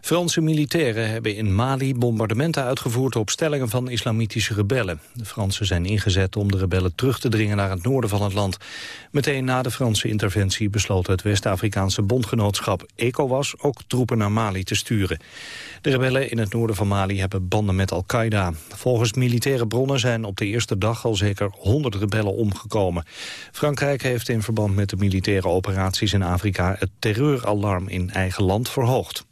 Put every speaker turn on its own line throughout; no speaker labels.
Franse militairen hebben in Mali bombardementen uitgevoerd op stellingen van islamitische rebellen. De Fransen zijn ingezet om de rebellen terug te dringen naar het noorden van het land. Meteen na de Franse interventie besloot het West-Afrikaanse bondgenootschap ECOWAS ook troepen naar Mali te sturen. De rebellen in het noorden van Mali hebben banden met Al-Qaeda. Volgens militaire bronnen zijn op de eerste dag al zeker 100 rebellen omgekomen. Frankrijk heeft in verband met de militaire operaties in Afrika het terreuralarm in eigen land verhoogd.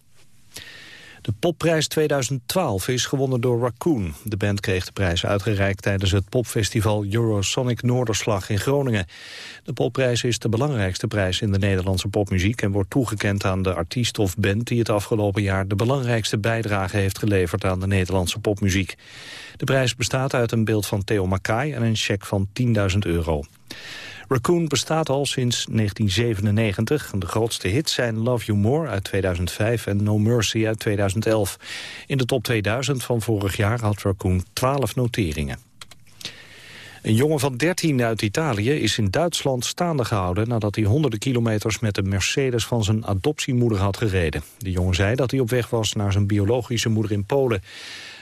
De popprijs 2012 is gewonnen door Raccoon. De band kreeg de prijs uitgereikt tijdens het popfestival Eurosonic Noorderslag in Groningen. De popprijs is de belangrijkste prijs in de Nederlandse popmuziek... en wordt toegekend aan de artiest of band die het afgelopen jaar... de belangrijkste bijdrage heeft geleverd aan de Nederlandse popmuziek. De prijs bestaat uit een beeld van Theo Makai en een cheque van 10.000 euro. Raccoon bestaat al sinds 1997. De grootste hits zijn Love You More uit 2005 en No Mercy uit 2011. In de top 2000 van vorig jaar had Raccoon 12 noteringen. Een jongen van 13 uit Italië is in Duitsland staande gehouden... nadat hij honderden kilometers met de Mercedes van zijn adoptiemoeder had gereden. De jongen zei dat hij op weg was naar zijn biologische moeder in Polen.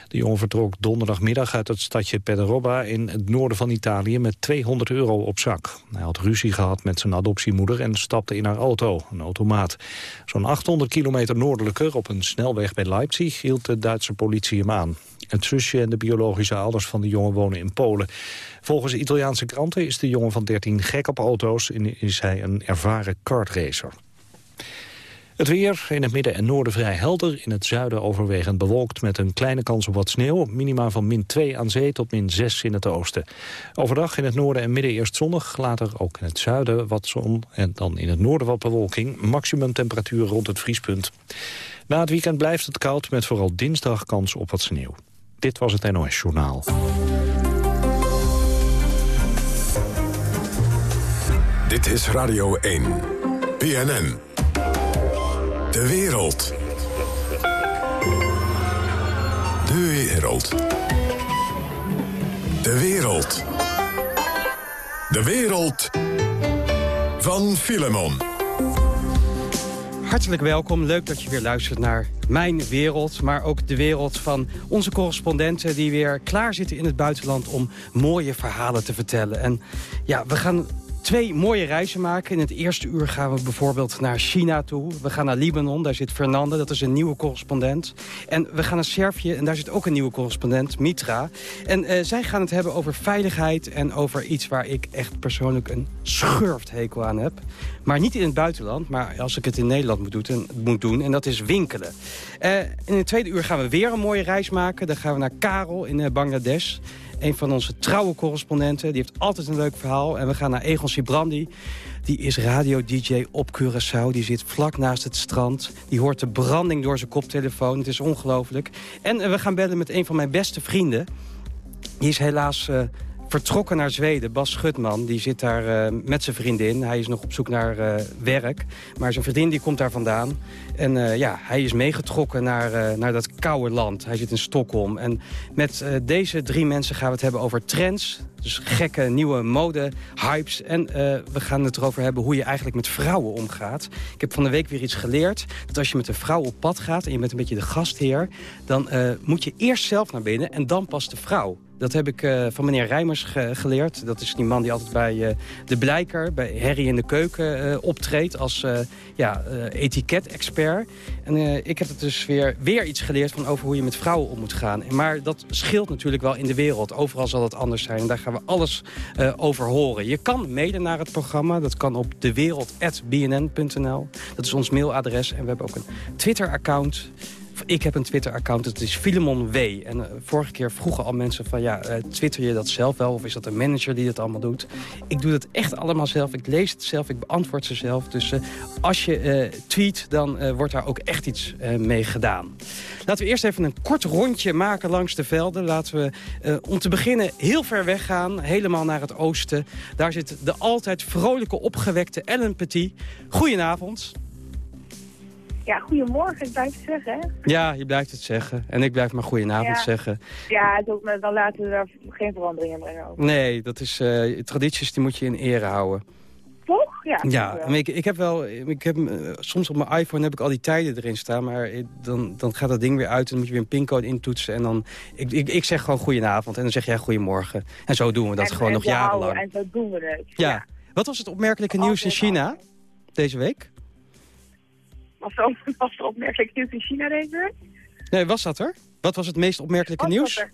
De jongen vertrok donderdagmiddag uit het stadje Pedroba in het noorden van Italië met 200 euro op zak. Hij had ruzie gehad met zijn adoptiemoeder en stapte in haar auto, een automaat. Zo'n 800 kilometer noordelijker op een snelweg bij Leipzig hield de Duitse politie hem aan. Het zusje en de biologische ouders van de jongen wonen in Polen. Volgens Italiaanse kranten is de jongen van 13 gek op auto's en is hij een ervaren kartracer. Het weer in het midden en noorden vrij helder. In het zuiden overwegend bewolkt met een kleine kans op wat sneeuw. Minima van min 2 aan zee tot min 6 in het oosten. Overdag in het noorden en midden eerst zonnig. Later ook in het zuiden wat zon. En dan in het noorden wat bewolking. Maximum temperatuur rond het vriespunt. Na het weekend blijft het koud met vooral dinsdag kans op wat sneeuw. Dit was het NOS Journaal.
Dit is Radio 1. PNN. De wereld. De wereld. De wereld. De wereld van Filemon.
Hartelijk welkom. Leuk dat je weer luistert naar mijn wereld. Maar ook de wereld van onze correspondenten... die weer klaar zitten in het buitenland om mooie verhalen te vertellen. En ja, we gaan twee mooie reizen maken. In het eerste uur gaan we bijvoorbeeld naar China toe. We gaan naar Libanon, daar zit Fernande, dat is een nieuwe correspondent. En we gaan naar Servië en daar zit ook een nieuwe correspondent, Mitra. En uh, zij gaan het hebben over veiligheid en over iets waar ik echt persoonlijk een schurfthekel aan heb. Maar niet in het buitenland, maar als ik het in Nederland moet doen, moet doen en dat is winkelen. Uh, in het tweede uur gaan we weer een mooie reis maken. Dan gaan we naar Karel in uh, Bangladesh. Een van onze trouwe correspondenten. Die heeft altijd een leuk verhaal. En we gaan naar Egon Sibrandi. Die is radio-dj op Curaçao. Die zit vlak naast het strand. Die hoort de branding door zijn koptelefoon. Het is ongelooflijk. En we gaan bellen met een van mijn beste vrienden. Die is helaas uh, vertrokken naar Zweden. Bas Schutman, die zit daar uh, met zijn vriendin. Hij is nog op zoek naar uh, werk. Maar zijn vriendin die komt daar vandaan. En uh, ja, hij is meegetrokken naar, naar dat koude land. Hij zit in Stockholm. En met deze drie mensen gaan we het hebben over trends. Dus gekke nieuwe mode, hypes. En we gaan het erover hebben hoe je eigenlijk met vrouwen omgaat. Ik heb van de week weer iets geleerd. Dat als je met een vrouw op pad gaat en je bent een beetje de gastheer... dan moet je eerst zelf naar binnen en dan pas de vrouw. Dat heb ik uh, van meneer Rijmers geleerd. Dat is die man die altijd bij de Blijker, bij Harry in de Keuken optreedt als ja, etiket-expert. En ik heb het dus weer, weer iets geleerd van over hoe je met vrouwen om moet gaan. Maar dat scheelt natuurlijk wel in de wereld. Overal zal het anders zijn. En daar gaan we alles over horen. Je kan mailen naar het programma. Dat kan op dewereld.bnn.nl. Dat is ons mailadres. En we hebben ook een Twitter-account ik heb een Twitter-account, het is Filemon W. En uh, vorige keer vroegen al mensen van, ja, uh, twitter je dat zelf wel? Of is dat een manager die dat allemaal doet? Ik doe dat echt allemaal zelf. Ik lees het zelf, ik beantwoord ze zelf. Dus uh, als je tweet, dan wordt daar ook echt iets mee gedaan. Laten we eerst even een kort rondje maken langs de velden. Laten we om te beginnen heel ver weg gaan, helemaal naar het oosten. Daar zit de altijd vrolijke, opgewekte Ellen Petit. Goedenavond.
Ja, goedemorgen, ik blijf het zeggen. Hè?
Ja, je blijft het zeggen. En ik blijf maar goedenavond zeggen.
Ja, dan laten we daar geen veranderingen in brengen.
Nee, dat is, uh, tradities die moet je in ere houden.
Toch?
Ja,
Ja, maar ik, ik heb wel, ik heb, eh, soms op mijn iPhone heb ik al die tijden erin staan, maar eh, dan, dan gaat dat ding weer uit en dan moet je weer een pincode intoetsen. En dan, ik, ik, ik zeg gewoon goedenavond en dan zeg jij goedemorgen. En zo doen we dat
En-
gewoon
en
nog
houden
jarenlang.
En zo doen we het.
Ja. Wat was het opmerkelijke nieuws in China deze week?
Was, er, was er opmerkelijk nieuws in China deze week?
Nee, was dat er? Wat was het meest opmerkelijke
Was
nieuws?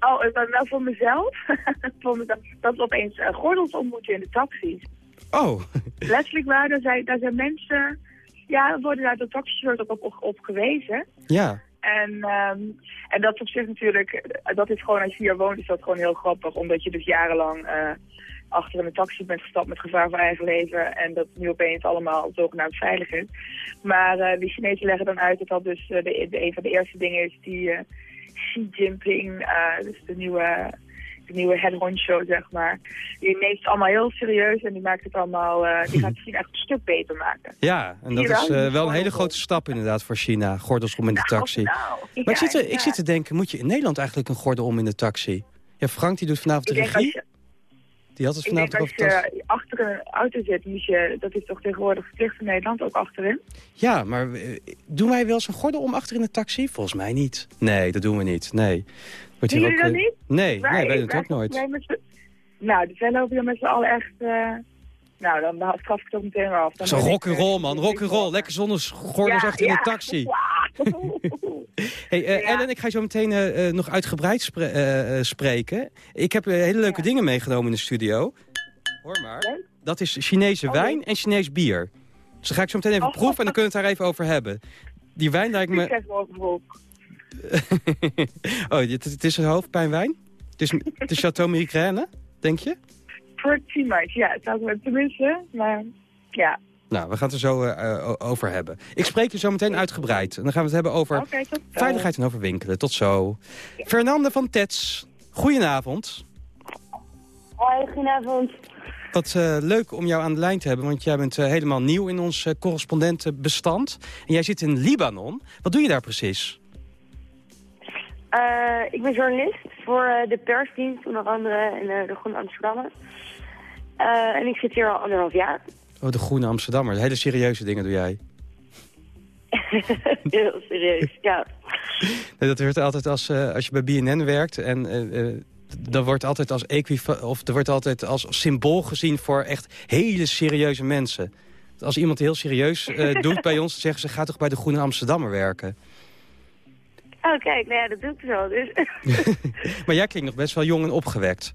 Oh, wel voor mezelf. voor mezelf. Dat we opeens eh, gordels ontmoeten in de taxis.
Oh,
Letterlijk waar, daar zijn, daar zijn mensen... Ja, worden daar de taxichauffeurs ook op, op, op gewezen.
ja.
En, ehm, en dat is op zich natuurlijk, eh, dat is gewoon als je hier woont, is dat gewoon heel grappig. Omdat je dus jarenlang eh, achter in een taxi bent gestapt met gevaar voor eigen leven. En dat nu opeens allemaal zogenaamd veilig is. Maar eh die Chinezen leggen dan uit dat dat dus eh, de, de, een van de eerste dingen is die eh, Xi Jinping, dus de nieuwe, de nieuwe head honcho zeg maar. Die neemt het allemaal heel serieus en die maakt het allemaal, die gaat China echt een stuk beter maken.
Ja, en dat is
wel,
een hele grote stap inderdaad voor China. Gordels om in de taxi.
Nou,
Maar ik, zit, te- ik zit te denken, moet je in Nederland eigenlijk een gordel om in de taxi? Ja, Frank die doet vanavond de regie.
Als je,
Die had het vanavond
als
over tas.
je achter een auto zit, moet je, dat is toch tegenwoordig verplicht in Nederland, ook achterin.
Ja, maar eh, doen wij wel eens een gordel om achter in de taxi? Volgens mij niet. Nee, dat doen we niet. Nee. Wordt
Doen jullie dat
eh,
niet?
Nee, nee, wij doen het ook nooit.
wij nou, dus wij lopen hier met z'n allen echt... eh, nou, dan straf ik het ook meteen weer af. Dan
Zo
ik,
rock'n'roll
eh,
man,
ik-
rock'n'roll. Lekker zonder gordels
Ja,
achter in de taxi. Hey,
Ja.
Ellen, ik ga je zo meteen eh, nog uitgebreid spre- spreken. Ik heb hele leuke dingen meegenomen in de studio. Hoor maar. Dat is Chinese
Oh,
wijn en Chinees bier. Dus dan ga ik zo meteen even
Oh.
proeven en dan kunnen we het daar even over hebben. Die wijn lijkt me...
Succes morgen
oh, het, het is een hoofdpijnwijn? Het is, het is Chateau Migraine, denk je?
Pretty much, ja. Het zou ik tenminste, maar ja.
Nou, we gaan het er zo eh, eh, over hebben. Ik spreek je zo meteen uitgebreid. En dan gaan we het hebben over veiligheid en over winkelen. Tot zo. Fernande van Tets, goedenavond.
Hoi, goedenavond.
Wat eh, leuk om jou aan de lijn te hebben, want jij bent helemaal nieuw in ons correspondentenbestand. En jij zit in Libanon. Wat doe je daar precies?
Eh, ik ben journalist voor eh, de persdienst, onder andere in eh, de Groene Amsterdammer. En ik zit hier al anderhalf jaar.
Oh, de Groene Amsterdammer. Hele serieuze dingen doe jij.
Heel serieus, ja.
Nee, dat wordt altijd als, als je bij BNN werkt en... dan wordt altijd als of er wordt altijd als symbool gezien voor echt hele serieuze mensen. Als iemand heel serieus doet bij ons, dan zeggen ze: ga toch bij de Groene Amsterdammer werken.
Oh, kijk, nou ja, dat doe ik zo. Dus
Maar jij klinkt nog best wel jong en opgewekt.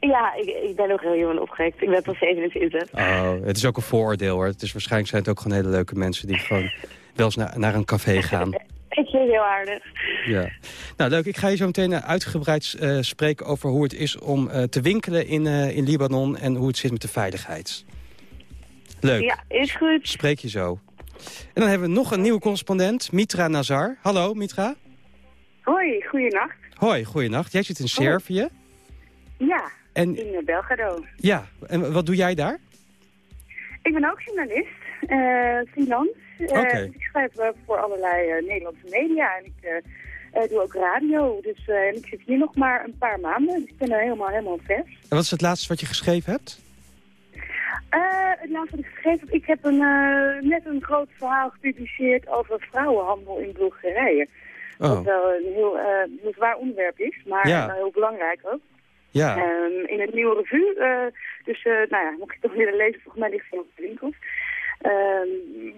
ja, ik, ik ben nog heel jong en opgewekt. Ik ben pas 27.
Oh, het is ook een vooroordeel hoor. Het is waarschijnlijk zijn het ook gewoon hele leuke mensen die gewoon wel eens naar, naar een café gaan.
Ik vind het heel aardig.
Ja. Nou, leuk. Ik ga je zo meteen eh, uitgebreid eh, spreken over hoe het is om eh, te winkelen in, eh, in Libanon en hoe het zit met de veiligheid. Leuk.
Ja, is goed.
Spreek je zo. En dan hebben we nog een nieuwe correspondent, Mitra Nazar. Hallo, Mitra.
Hoi, goeienacht.
Hoi, goeienacht. Jij zit in Servië.
Ja,
En
in uh, Belgrado.
ja, en wat doe jij daar?
Ik ben ook journalist, eh freelance. Eh,
Oké.
Ik schrijf eh, voor allerlei eh, Nederlandse media en ik eh, eh, doe ook radio. Dus eh, en ik zit hier nog maar een paar maanden, dus ik ben er helemaal, helemaal vers.
En wat is het laatste wat je geschreven hebt?
Het laatste wat ik heb, ik heb een, eh, net een groot verhaal gepubliceerd over vrouwenhandel in Bulgarije. Wat
Oh,
wel een heel, eh, heel zwaar onderwerp is, maar
Ja.
heel belangrijk ook.
ja.
Ehm, in het nieuwe revue. eh, dus nou ja, mocht je toch willen lezen, volgens mij ligt het op de winkels. Ehm,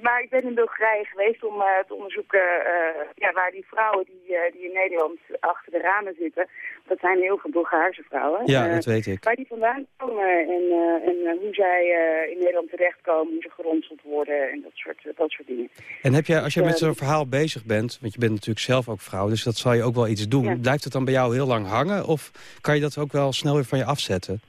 maar ik ben in Bulgarije geweest om eh, te onderzoeken eh, ja, waar die vrouwen die, eh, die in Nederland achter de ramen zitten, dat zijn heel veel Bulgaarse vrouwen,
ja, dat weet ik.
waar die vandaan komen en, en hoe zij in Nederland terechtkomen, hoe ze geronseld worden en dat soort, dat soort dingen.
En heb jij, als je met
eh,
zo'n verhaal bezig bent, want je bent natuurlijk zelf ook vrouw, dus dat zal je ook wel iets doen.
Ja.
Blijft het dan bij jou heel lang hangen of kan je dat ook wel snel weer van je afzetten?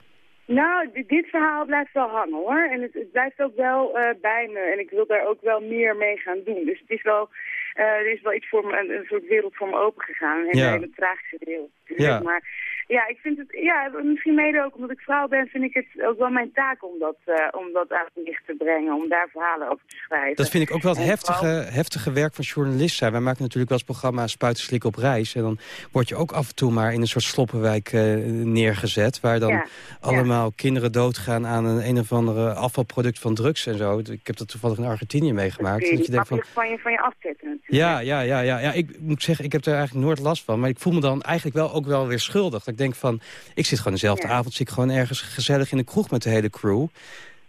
Nou, di- dit verhaal blijft wel hangen hoor. En het, het blijft ook wel eh, bij me. En ik wil daar ook wel meer mee gaan doen. Dus het is wel, eh, er is wel iets voor me, een, een soort wereld voor me open gegaan. Een
Ja.
hele tragische wereld.
Ja.
Maar Ja, ik vind het, ja, misschien mede ook omdat ik vrouw ben, vind ik het ook wel mijn taak om dat, uh, om dat aan het licht te brengen, om daar verhalen over te schrijven.
Dat vind ik ook wel het heftige, heftige werk van journalisten. Wij maken natuurlijk wel eens programma Spuitenslik op reis. En dan word je ook af en toe maar in een soort sloppenwijk uh, neergezet, waar dan allemaal kinderen doodgaan aan een een of andere afvalproduct van drugs en zo. Ik heb dat toevallig in Argentinië meegemaakt.
Dat, dat je denkt van, van je, van je afzetten.
Ja, ja, ja, ja, ja. Ik moet zeggen, ik heb er eigenlijk nooit last van. Maar ik voel me dan eigenlijk wel ook wel weer schuldig. Ik denk van, ik zit gewoon dezelfde avond... zit ik gewoon ergens gezellig in de kroeg met de hele crew.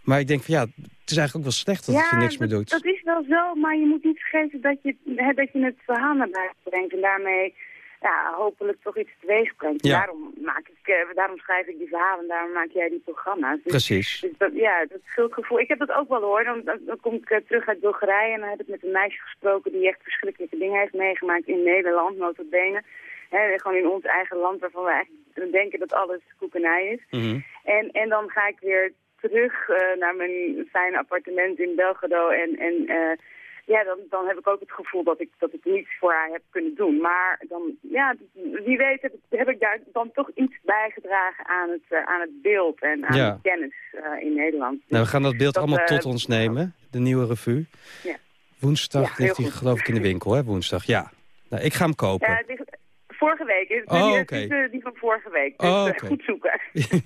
Maar ik denk van ja, het is eigenlijk ook wel slecht dat ja, het je niks meer doet.
dat is wel zo, maar je moet niet vergeten dat je, dat je het verhaal naar buiten brengt. En daarmee ja, hopelijk toch iets teweeg brengt. Ja. Daarom, maak ik, uh, daarom schrijf ik die verhalen, daarom maak jij die programma's.
Dus, Precies.
Dus dat, ja, dat schuldgevoel. Ik heb dat ook wel hoor. Dan, dan, kom ik uh, terug uit Bulgarije en dan heb ik met een meisje gesproken die echt verschrikkelijke dingen heeft meegemaakt in Nederland, notabene. Gewoon in ons eigen land waarvan we eigenlijk denken dat alles koekenij is.
Mm
en, en dan ga ik weer terug uh, naar mijn fijne appartement in Belgrado en... en uh, ja, dan, dan heb ik ook het gevoel dat ik, dat ik niets voor haar heb kunnen doen. Maar dan, ja, wie weet heb, heb ik daar dan toch iets bijgedragen aan het, uh, aan het beeld en aan de kennis uh, in Nederland.
Nou, we gaan dat beeld allemaal tot ons nemen, de nieuwe revue. Ja. Woensdag ligt hij geloof ik in de winkel, hè, woensdag. Ja, nou, ik ga hem kopen.
Ja, vorige week. Oh, oké. Okay. Die van vorige week. Dus oh, okay. goed zoeken.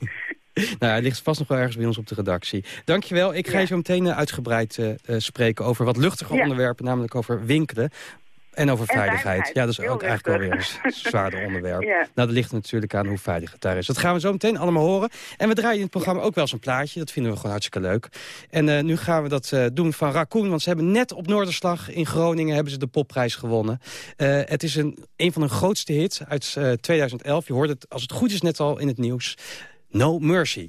nou, hij ligt vast nog wel ergens bij ons op de redactie. Dankjewel. Ik ga je zo meteen eh, uitgebreid uh, spreken over wat luchtige onderwerpen, namelijk over winkelen. En over veiligheid. Ja, dat is ook eigenlijk wel weer een zwaarder onderwerp. Nou, dat ligt natuurlijk aan hoe veilig het daar is. Dat gaan we zo meteen allemaal horen. En we draaien in het programma ook wel eens een plaatje. Dat vinden we gewoon hartstikke leuk. En uh, nu gaan we dat uh, doen van Raccoon. Want ze hebben net op Noorderslag in Groningen hebben ze de popprijs gewonnen. Uh, het is een, een van hun grootste hits uit 2011. Je hoort het, als het goed is, net al in het nieuws. No Mercy.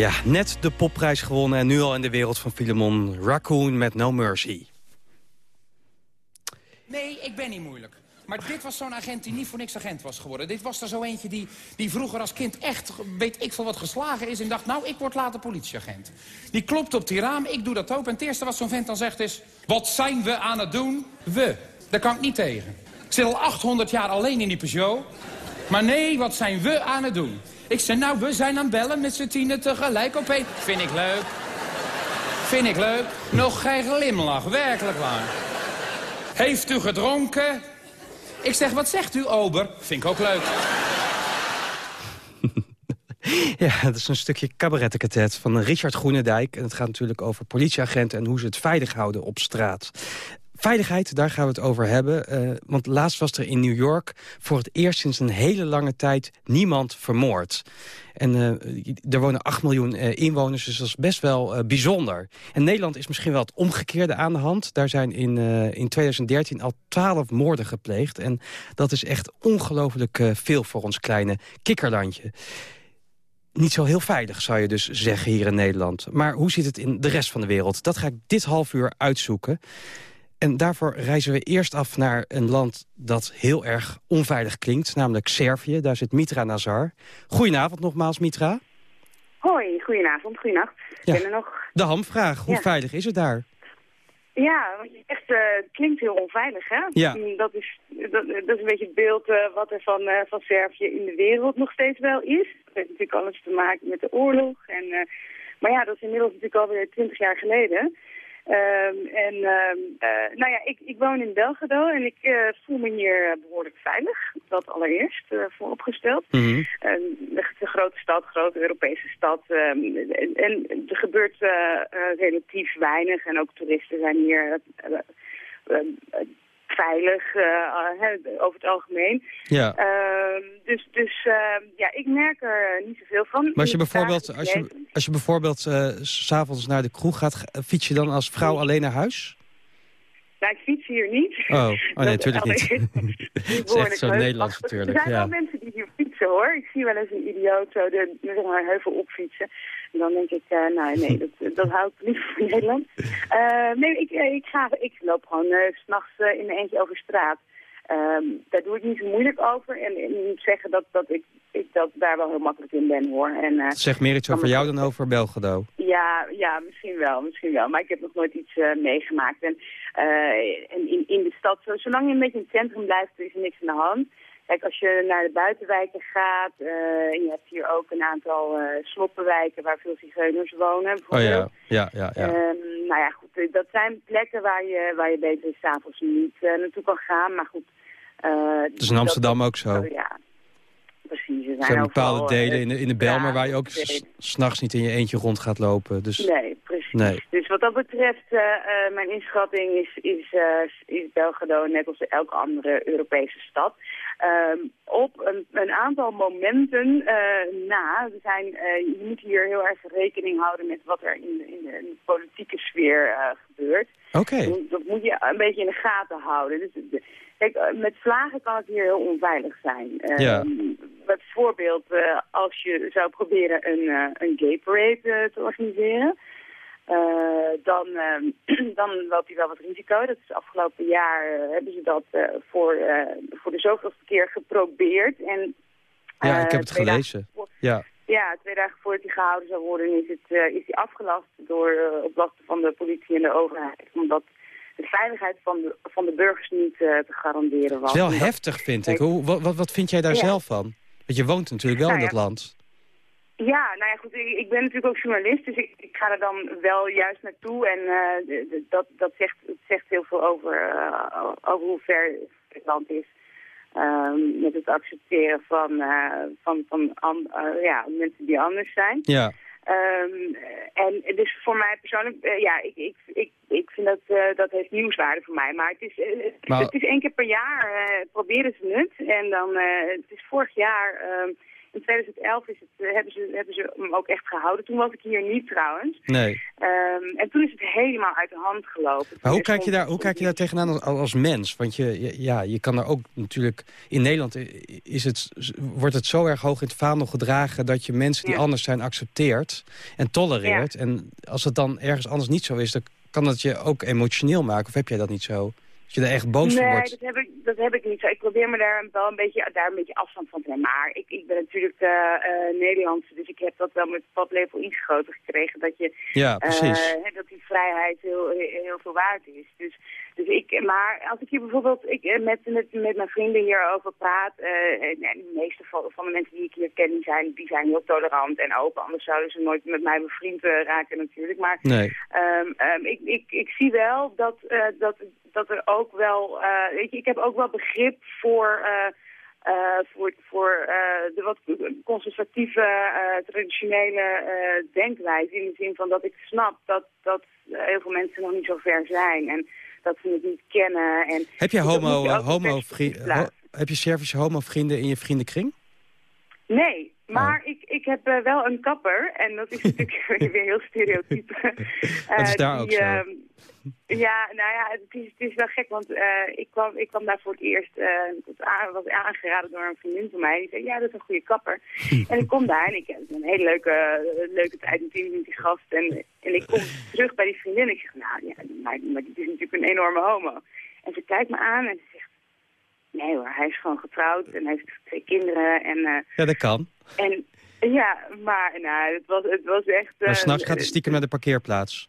Ja, net de popprijs gewonnen en nu al in de wereld van Filemon Raccoon met No Mercy.
Nee, ik ben niet moeilijk. Maar dit was zo'n agent die niet voor niks agent was geworden. Dit was er zo eentje die, die vroeger als kind echt, weet ik veel wat, geslagen is... en dacht, nou, ik word later politieagent. Die klopt op die raam, ik doe dat ook. En het eerste wat zo'n vent dan zegt is... wat zijn we aan het doen? We. Daar kan ik niet tegen. Ik zit al 800 jaar alleen in die Peugeot. Maar nee, wat zijn we aan het doen? Ik zei, nou, we zijn aan bellen met z'n tienen tegelijk op één. Vind ik leuk. Vind ik leuk. Nog geen glimlach, werkelijk waar. Heeft u gedronken? Ik zeg, wat zegt u, ober? Vind ik ook leuk.
Ja, dat is een stukje cabarettenkatet van Richard Groenendijk. En het gaat natuurlijk over politieagenten en hoe ze het veilig houden op straat. Veiligheid, daar gaan we het over hebben. Uh, want laatst was er in New York voor het eerst sinds een hele lange tijd niemand vermoord. En uh, er wonen 8 miljoen uh, inwoners, dus dat is best wel bijzonder. En Nederland is misschien wel het omgekeerde aan de hand. Daar zijn in, in 2013 al 12 moorden gepleegd. En dat is echt ongelooflijk veel voor ons kleine kikkerlandje niet zo heel veilig, zou je dus zeggen hier in Nederland. Maar hoe zit het in de rest van de wereld? Dat ga ik dit half uur uitzoeken. En daarvoor reizen we eerst af naar een land dat heel erg onveilig klinkt, namelijk Servië. Daar zit Mitra Nazar. Goedenavond nogmaals, Mitra.
Hoi, goedenavond, goedenacht. Ja. Ben er nog.
De hamvraag, hoe veilig is het daar?
Ja, echt, uh, het klinkt heel onveilig, hè?
Ja.
Dat is, dat, dat is een beetje het beeld uh, wat er van, uh, van Servië in de wereld nog steeds wel is. Dat heeft natuurlijk alles te maken met de oorlog. En, maar ja, dat is inmiddels natuurlijk alweer twintig jaar geleden. Um, en um, uh, nou ja, ik, ik woon in Belgrado en ik uh, voel me hier behoorlijk veilig. Dat allereerst vooropgesteld.
Mm -hmm.
een grote stad, grote Europese stad. En, en, er gebeurt relatief weinig en ook toeristen zijn hier veilig uh, over het algemeen.
Ja.
Uh, dus dus uh, ja, ik merk er niet zoveel van.
Maar als je bijvoorbeeld, als je, als je bijvoorbeeld s'avonds naar de kroeg gaat, fiets je dan als vrouw alleen naar huis?
Nou, ik fiets hier niet.
Oh, oh nee, natuurlijk niet. Het is echt zo Nederlands natuurlijk.
Er zijn
ja.
wel mensen die hier fietsen hoor. Ik zie wel eens een idioot zo de, zeg maar, heuvel opfietsen. En dan denk ik, uh, nou nee, dat, dat hou ik liever voor Nederland. Uh, nee, ik, ik, ga, ik loop gewoon uh, s'nachts in mijn eentje over straat. Um, daar doe ik niet zo moeilijk over. En, en moet zeggen dat, dat ik, ik dat daar wel heel makkelijk in ben, hoor. En,
zeg meer iets over jou dan over Belgrado.
Ja, ja, misschien wel, misschien wel. Maar ik heb nog nooit iets meegemaakt. En, en in, in de stad, zo, zolang je een beetje in het centrum blijft, is er niks aan de hand. Kijk, als je naar de buitenwijken gaat, uh, en je hebt hier ook een aantal uh, sloppenwijken waar veel zigeuners wonen.
Oh ja, ja, ja. ja.
Um, nou ja, goed, dat zijn plekken waar je, waar je beter s'avonds niet uh, naartoe kan gaan. Maar goed.
dat is in Amsterdam
dat,
ook zo.
ja, precies. Er
zijn, zijn bepaalde delen in de, in de Belmer ja, waar je ook s'nachts niet in je eentje rond gaat lopen. Dus...
Nee, precies.
Nee.
Dus wat dat betreft, uh, uh, mijn inschatting is, is, uh, is Belgrado net als elke andere Europese stad. Um, op een, een, aantal momenten na, we zijn, je moet hier heel erg rekening houden met wat er in de, in de, in de politieke sfeer gebeurt.
Oké. Okay.
Dat, dat, moet je een beetje in de gaten houden. Dus, Kijk, met vlagen kan het hier heel onveilig zijn.
Ja.
Um, bijvoorbeeld uh, als je zou proberen een, uh, een gay parade uh, te organiseren... dan, dan loop je wel wat risico. Dat is afgelopen jaar hebben ze dat voor, voor de zoveelste keer geprobeerd. En,
ja, ik heb het gelezen.
Voor,
ja.
ja, twee dagen voordat die gehouden zou worden is, het, is die afgelast door, op lasten van de politie en de overheid. Omdat de veiligheid van de, van de burgers niet uh, te garanderen was.
Het is wel heftig, vind ik. Hoe, wat, wat vind jij daar ja. zelf van? Want je woont natuurlijk wel
nou
in
ja.
dat land.
Ja, nou ja, goed, ik, ben natuurlijk ook journalist, dus ik, ik, ga er dan wel juist naartoe. En uh, dat, dat zegt, het zegt heel veel over, uh, over hoe ver het land is. Um, met het accepteren van, van, van an, ja, mensen die anders zijn.
Ja.
Um, en dus voor mij persoonlijk, uh, ja, ik, ik, ik, ik vind dat, uh, dat heeft nieuwswaarde voor mij. Maar het is, uh,
maar...
het is één keer per jaar, proberen ze het. En dan, het is vorig jaar, in 2011 is het, hebben, ze, hebben ze hem ook echt gehouden. Toen was ik hier niet trouwens.
Nee.
Um, en toen is het helemaal uit de hand gelopen.
Maar hoe kijk, je daar, hoe kijk je daar tegenaan als, als mens? Want je, ja, je kan er ook natuurlijk... In Nederland is het, wordt het zo erg hoog in het vaandel gedragen... dat je mensen die ja. anders zijn accepteert en tolereert. Ja. En als het dan ergens anders niet zo is... dan kan dat je ook emotioneel maken. Of heb jij dat niet zo? Dat je er echt boos
nee,
van wordt.
dat heb, ik, dat heb ik niet zo. Ik probeer me daar wel een beetje, daar een beetje afstand van te nemen. Maar ik, ik ben natuurlijk uh, uh, Nederlandse, dus ik heb dat wel met paplepel ingeschoten gekregen. Dat, je,
ja, precies.
Uh, dat die vrijheid heel, heel veel waard is. Dus, dus ik, maar als ik hier bijvoorbeeld ik, met, met, met mijn vrienden hierover praat... en de meeste van, van de mensen die ik hier ken, die zijn, die zijn heel tolerant en open. Anders zouden ze nooit met mij bevriend raken natuurlijk. Maar
nee.
um, um, ik, ik, ik zie wel dat, dat, dat er ook wel... weet je, ik heb ook wel begrip voor... Uh, voor, voor uh, de wat conservatieve, uh, traditionele denkwijze. In de zin van dat ik snap dat, dat heel veel mensen nog niet zo ver zijn. En dat ze het niet kennen. En
heb je homo, homo ho heb je Servische homo-vrienden in je vriendenkring?
Nee, maar oh. ik, ik heb uh, wel een kapper. En dat is natuurlijk weer heel stereotype.
Uh, dat is daar
die,
ook zo.
Uh, ja, nou ja, het is, het is wel gek, want ik, kwam, ik kwam daar voor het eerst, het aan, was aangeraden door een vriendin van mij. Die zei, ja, dat is een goede kapper. en ik kom daar en ik heb een hele leuke, leuke tijd met die, met die gast. En, en ik kom terug bij die vriendin en ik zeg, nou ja, maar, maar die is natuurlijk een enorme homo. En ze kijkt me aan en ze zegt, nee hoor, hij is gewoon getrouwd en hij heeft twee kinderen. En, uh,
ja, dat kan.
En ja, maar nou, het, was, het was echt...
Maar
uh,
s'nachts gaat hij stiekem naar de parkeerplaats.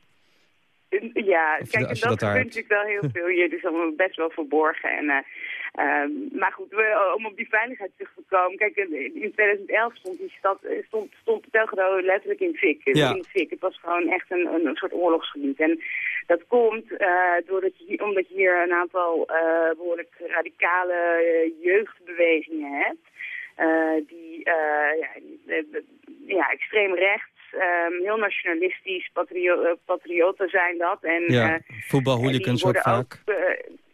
Ja,
Of
kijk, dat
dat
gebeurt natuurlijk wel heel veel hier, dus allemaal best wel verborgen. En, uh, um, maar goed, we, om op die veiligheid terug te komen. Kijk, in 2011 stond die stad, stond, stond Belgrado letterlijk in fik.
Ja.
In fik. Het was gewoon echt een, een, een soort oorlogsgebied. En dat komt uh, doordat je, omdat je hier een aantal behoorlijk radicale jeugdbewegingen hebt. Uh, die ja, ja, extreem rechts, um, heel nationalistisch, patrio patrioten zijn dat. En,
ja, voetbalhooligans ook vaak.
Ook,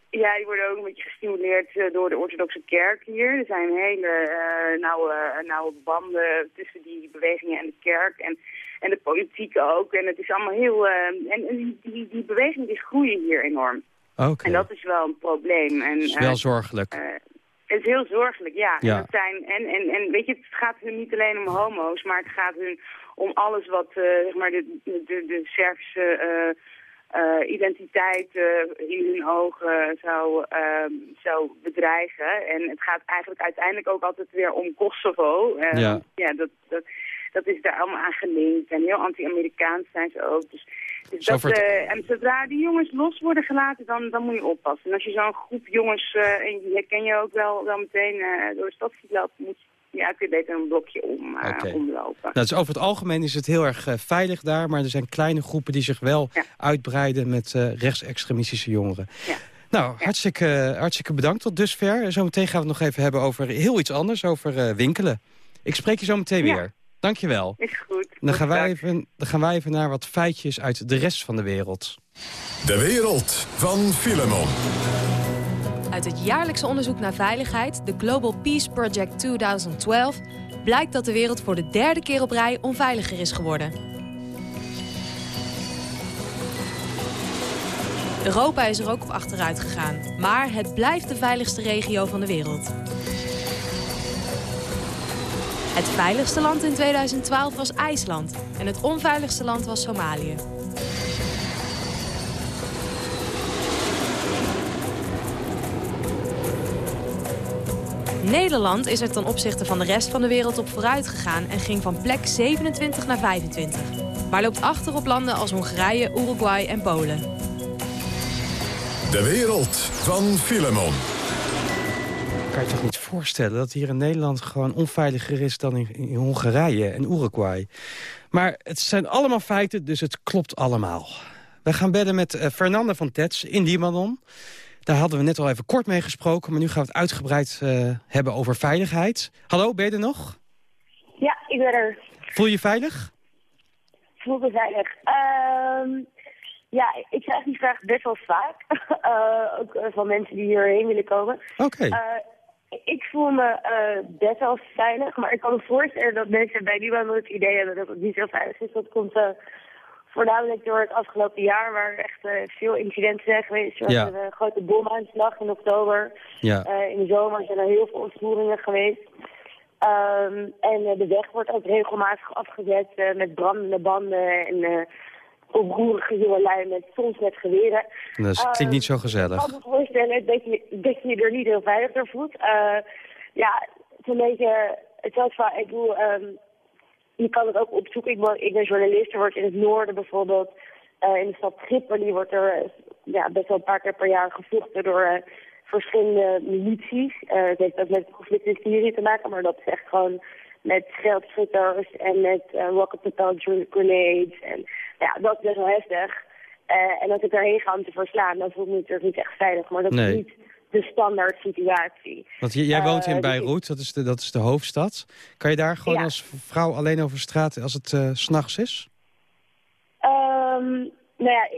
ja, die worden ook een beetje gestimuleerd door de orthodoxe kerk hier. Er zijn hele uh, nauwe, nauwe banden tussen die bewegingen en de kerk en, en de politiek ook. En het is allemaal heel... Uh, en, en die, die bewegingen die groeien hier enorm.
Okay.
En dat is wel een probleem. En,
is wel zorgelijk.
Het is heel zorgelijk, ja.
ja.
En, het zijn, en, en, en weet je, het gaat hun niet alleen om homo's, maar het gaat hun om alles wat zeg maar de, de, de Servische... Uh, identiteit in hun ogen zou, uh, zou bedreigen. En het gaat eigenlijk uiteindelijk ook altijd weer om Kosovo.
ja,
ja dat, dat, dat is daar allemaal aan gelinkt. En heel anti-Amerikaans zijn ze ook. Dus, dus dat,
het...
en zodra die jongens los worden gelaten, dan, dan moet je oppassen. En als je zo'n groep jongens, en die herken je ook wel, wel meteen door de stad ziet lopen, moet je ja, kun je beter een blokje om,
okay.
omlopen.
Nou, dus over het algemeen is het heel erg veilig daar... maar er zijn kleine groepen die zich wel
ja.
uitbreiden met rechtsextremistische jongeren.
Ja.
Nou, hartstikke, hartstikke bedankt tot dusver. Zometeen gaan we het nog even hebben over heel iets anders, over winkelen. Ik spreek je zo meteen weer. Dankjewel.
Is.
Dan gaan, wij even, dan gaan wij even naar wat feitjes uit de rest van de wereld.
De wereld van Filemon.
Uit het jaarlijkse onderzoek naar veiligheid, de Global Peace Project 2012... blijkt dat de wereld voor de derde keer op rij onveiliger is geworden. Europa is er ook op achteruit gegaan. Maar het blijft de veiligste regio van de wereld. Het veiligste land in 2012 was IJsland. En het onveiligste land was Somalië. Nederland is er ten opzichte van de rest van de wereld op vooruit gegaan... en ging van plek 27 naar 25. Maar loopt achter op landen als Hongarije, Uruguay en Polen.
De wereld van Filemon.
Kan je toch niet voorstellen dat hier in Nederland gewoon onveiliger is dan in, in Hongarije en Uruguay. Maar het zijn allemaal feiten, dus het klopt allemaal. We gaan bellen met uh, Fernanda van Tets in Libanon. Daar hadden we net al even kort mee gesproken, maar nu gaan we het uitgebreid uh, hebben over veiligheid. Hallo, ben je er nog?
Ja, ik ben er.
Voel je je veilig?
Voel me veilig. Uh, ja, ik krijg die vraag best wel vaak. uh, ook van mensen die hierheen willen komen.
Oké.
Okay. Ik voel me best wel veilig, maar ik kan me voorstellen dat mensen bij Libanon het idee hebben dat het niet zo veilig is. Dat komt voornamelijk door het afgelopen jaar, waar echt uh, veel incidenten zijn geweest. Er
ja.
was een grote bomaanslag in oktober.
Ja.
Uh, in de zomer zijn er heel veel ontvoeringen geweest. Um, en uh, de weg wordt ook regelmatig afgezet met brandende banden. En oproerige jongelui met soms met geweren.
Dat klinkt niet zo
Ik
gezellig.
kan me voorstellen dat je, dat je er niet heel veilig door voelt. Eh, ja, het is een beetje... Het van, ik bedoel, ehm, je kan het ook opzoeken. Ik ben, ik ben journalist, er wordt in het noorden bijvoorbeeld... eh, in de stad Tripoli wordt er eh, ja, best wel een paar keer per jaar gevochten door eh, verschillende milities. Eh, het heeft ook met het conflict in Syrië te maken, maar dat is echt gewoon met geldschutters en met uh, rocket-propelled grenades. En ja, dat is best wel heftig. Eh, en als ik daarheen ga om te verslaan, dan voel ik me natuurlijk niet echt veilig. Maar dat
Nee.
is niet de standaard situatie.
Want jij woont
Eh,
in
dus
Beirut, dat is, de, dat is de hoofdstad. Kan je daar gewoon
Ja.
als vrouw alleen over straat als het eh, s s'nachts is?
Ehm, nou ja,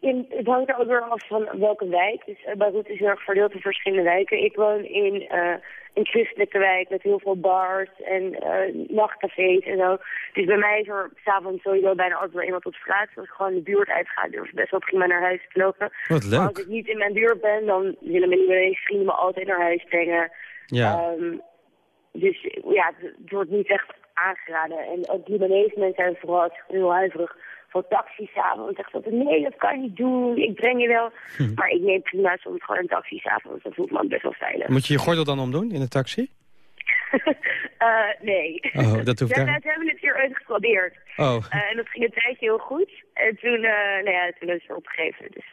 in, het hangt er ook weer af van welke wijk. Dus uh, Beirut is heel erg verdeeld in verschillende wijken. Ik woon in eh, een christelijke wijk met heel veel bars en eh, nachtcafés en zo. Dus bij mij is er s'avonds sowieso bijna altijd wel iemand op straat. Als ik gewoon de buurt uitga, durf ik best wel prima naar huis te lopen.
Wat
Maar als
leuk.
ik niet in mijn buurt ben, dan willen mijn vrienden me altijd naar huis brengen.
Ja.
Ehm, dus ja, het, het wordt niet echt aangeraden. En ook Libanese mensen zijn vooral heel huiverig voor taxis s'avonds. Nee, dat kan je niet doen, ik breng je wel.
Hm.
Maar ik neem prima soms gewoon een taxi s'avonds. Dat voelt me best wel veilig.
Moet je je gordel dan omdoen in de taxi?
Eh, nee.
Oh, dat hoeft
ja,
daar-
Ze hebben het hier ooit geprobeerd.
Oh,
Eh, en dat ging een tijdje heel goed. En toen, eh nou ja, toen is het opgegeven. Dus,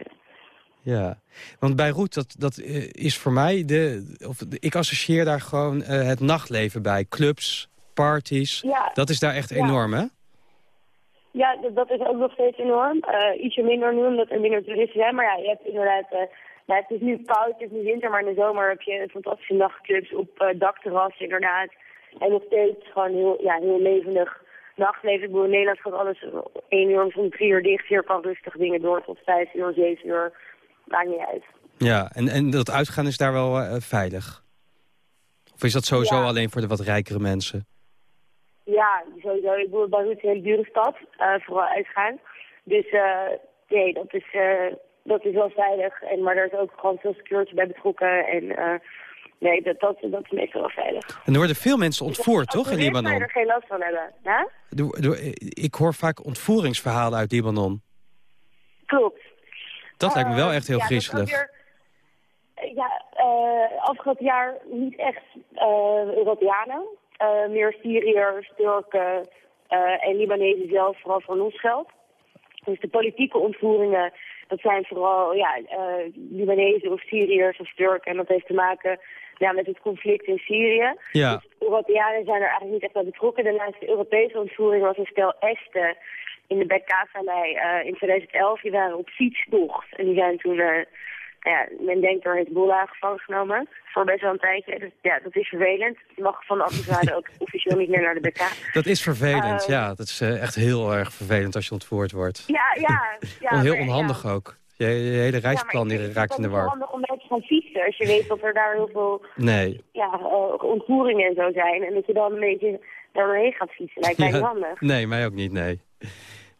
ja. Want Beirut, dat, dat is voor mij... De, of, de- ik associeer daar gewoon het nachtleven bij. Clubs, parties.
Ja.
Dat is daar echt
Ja.
enorm, hè?
Ja, dat, is ook nog steeds enorm. Eh, ietsje minder nu, omdat er minder toeristen zijn. Maar ja, je hebt inderdaad... eh, nou, het is nu koud, het is nu winter, maar in de zomer heb je fantastische nachtclubs op eh, dakterrassen inderdaad. En nog steeds gewoon heel, ja, heel levendig nachtleven. Ik bedoel, in Nederland gaat alles om één uur of om drie uur dicht. Hier kan rustig dingen door tot vijf uur, zeven uur. Maakt niet uit.
Ja, en, en dat uitgaan is daar wel veilig? Of is dat sowieso
Ja.
alleen voor de wat rijkere mensen?
Ja, sowieso. Ik bedoel, Beirut is een hele dure stad, eh, vooral uitgaan. Dus eh, nee, dat is, eh, dat is wel veilig. En, maar er is ook gewoon veel security bij betrokken. En nee, dat, dat, dat is meestal wel veilig.
En er worden veel mensen ontvoerd, toch, in Libanon?
er geen last van hebben. Ja?
Ik hoor vaak ontvoeringsverhalen uit Libanon.
Klopt.
Dat lijkt me wel echt heel
ja,
griezelig.
weer- ja, afgelopen jaar niet echt eh, Europeanen. Eh, meer Syriërs, Turken eh, en Libanezen zelf, vooral voor losgeld. Dus de politieke ontvoeringen, dat zijn vooral ja, eh, Libanezen of Syriërs of Turken. En dat heeft te maken ja, met het conflict in Syrië.
Ja,
Dus Europeanen zijn er eigenlijk niet echt bij betrokken. De laatste Europese ontvoering was een stel Esten in de Bekaa-vallei eh, in 2011. Die waren op fietstocht. En die zijn toen, ja, men denkt door Hezbollah gevangen genomen. Voor best wel een tijdje. Dus ja, dat is vervelend. Je mag van de ambassade ook officieel niet meer naar de BK.
dat is vervelend.
Eh,
ja, dat is eh, echt heel erg vervelend als je ontvoerd wordt.
Ja, ja. ja
heel
maar,
onhandig
ja.
ook. Je, je hele reisplan
Ja,
raakt in de
vind het
war.
wel handig om daar te gaan fietsen. Als je weet dat er daar heel veel
Nee.
ja, eh, ontvoeringen en zo zijn. En dat je dan een beetje daar doorheen gaat fietsen. Lijkt mij niet handig.
Nee, mij ook niet, nee.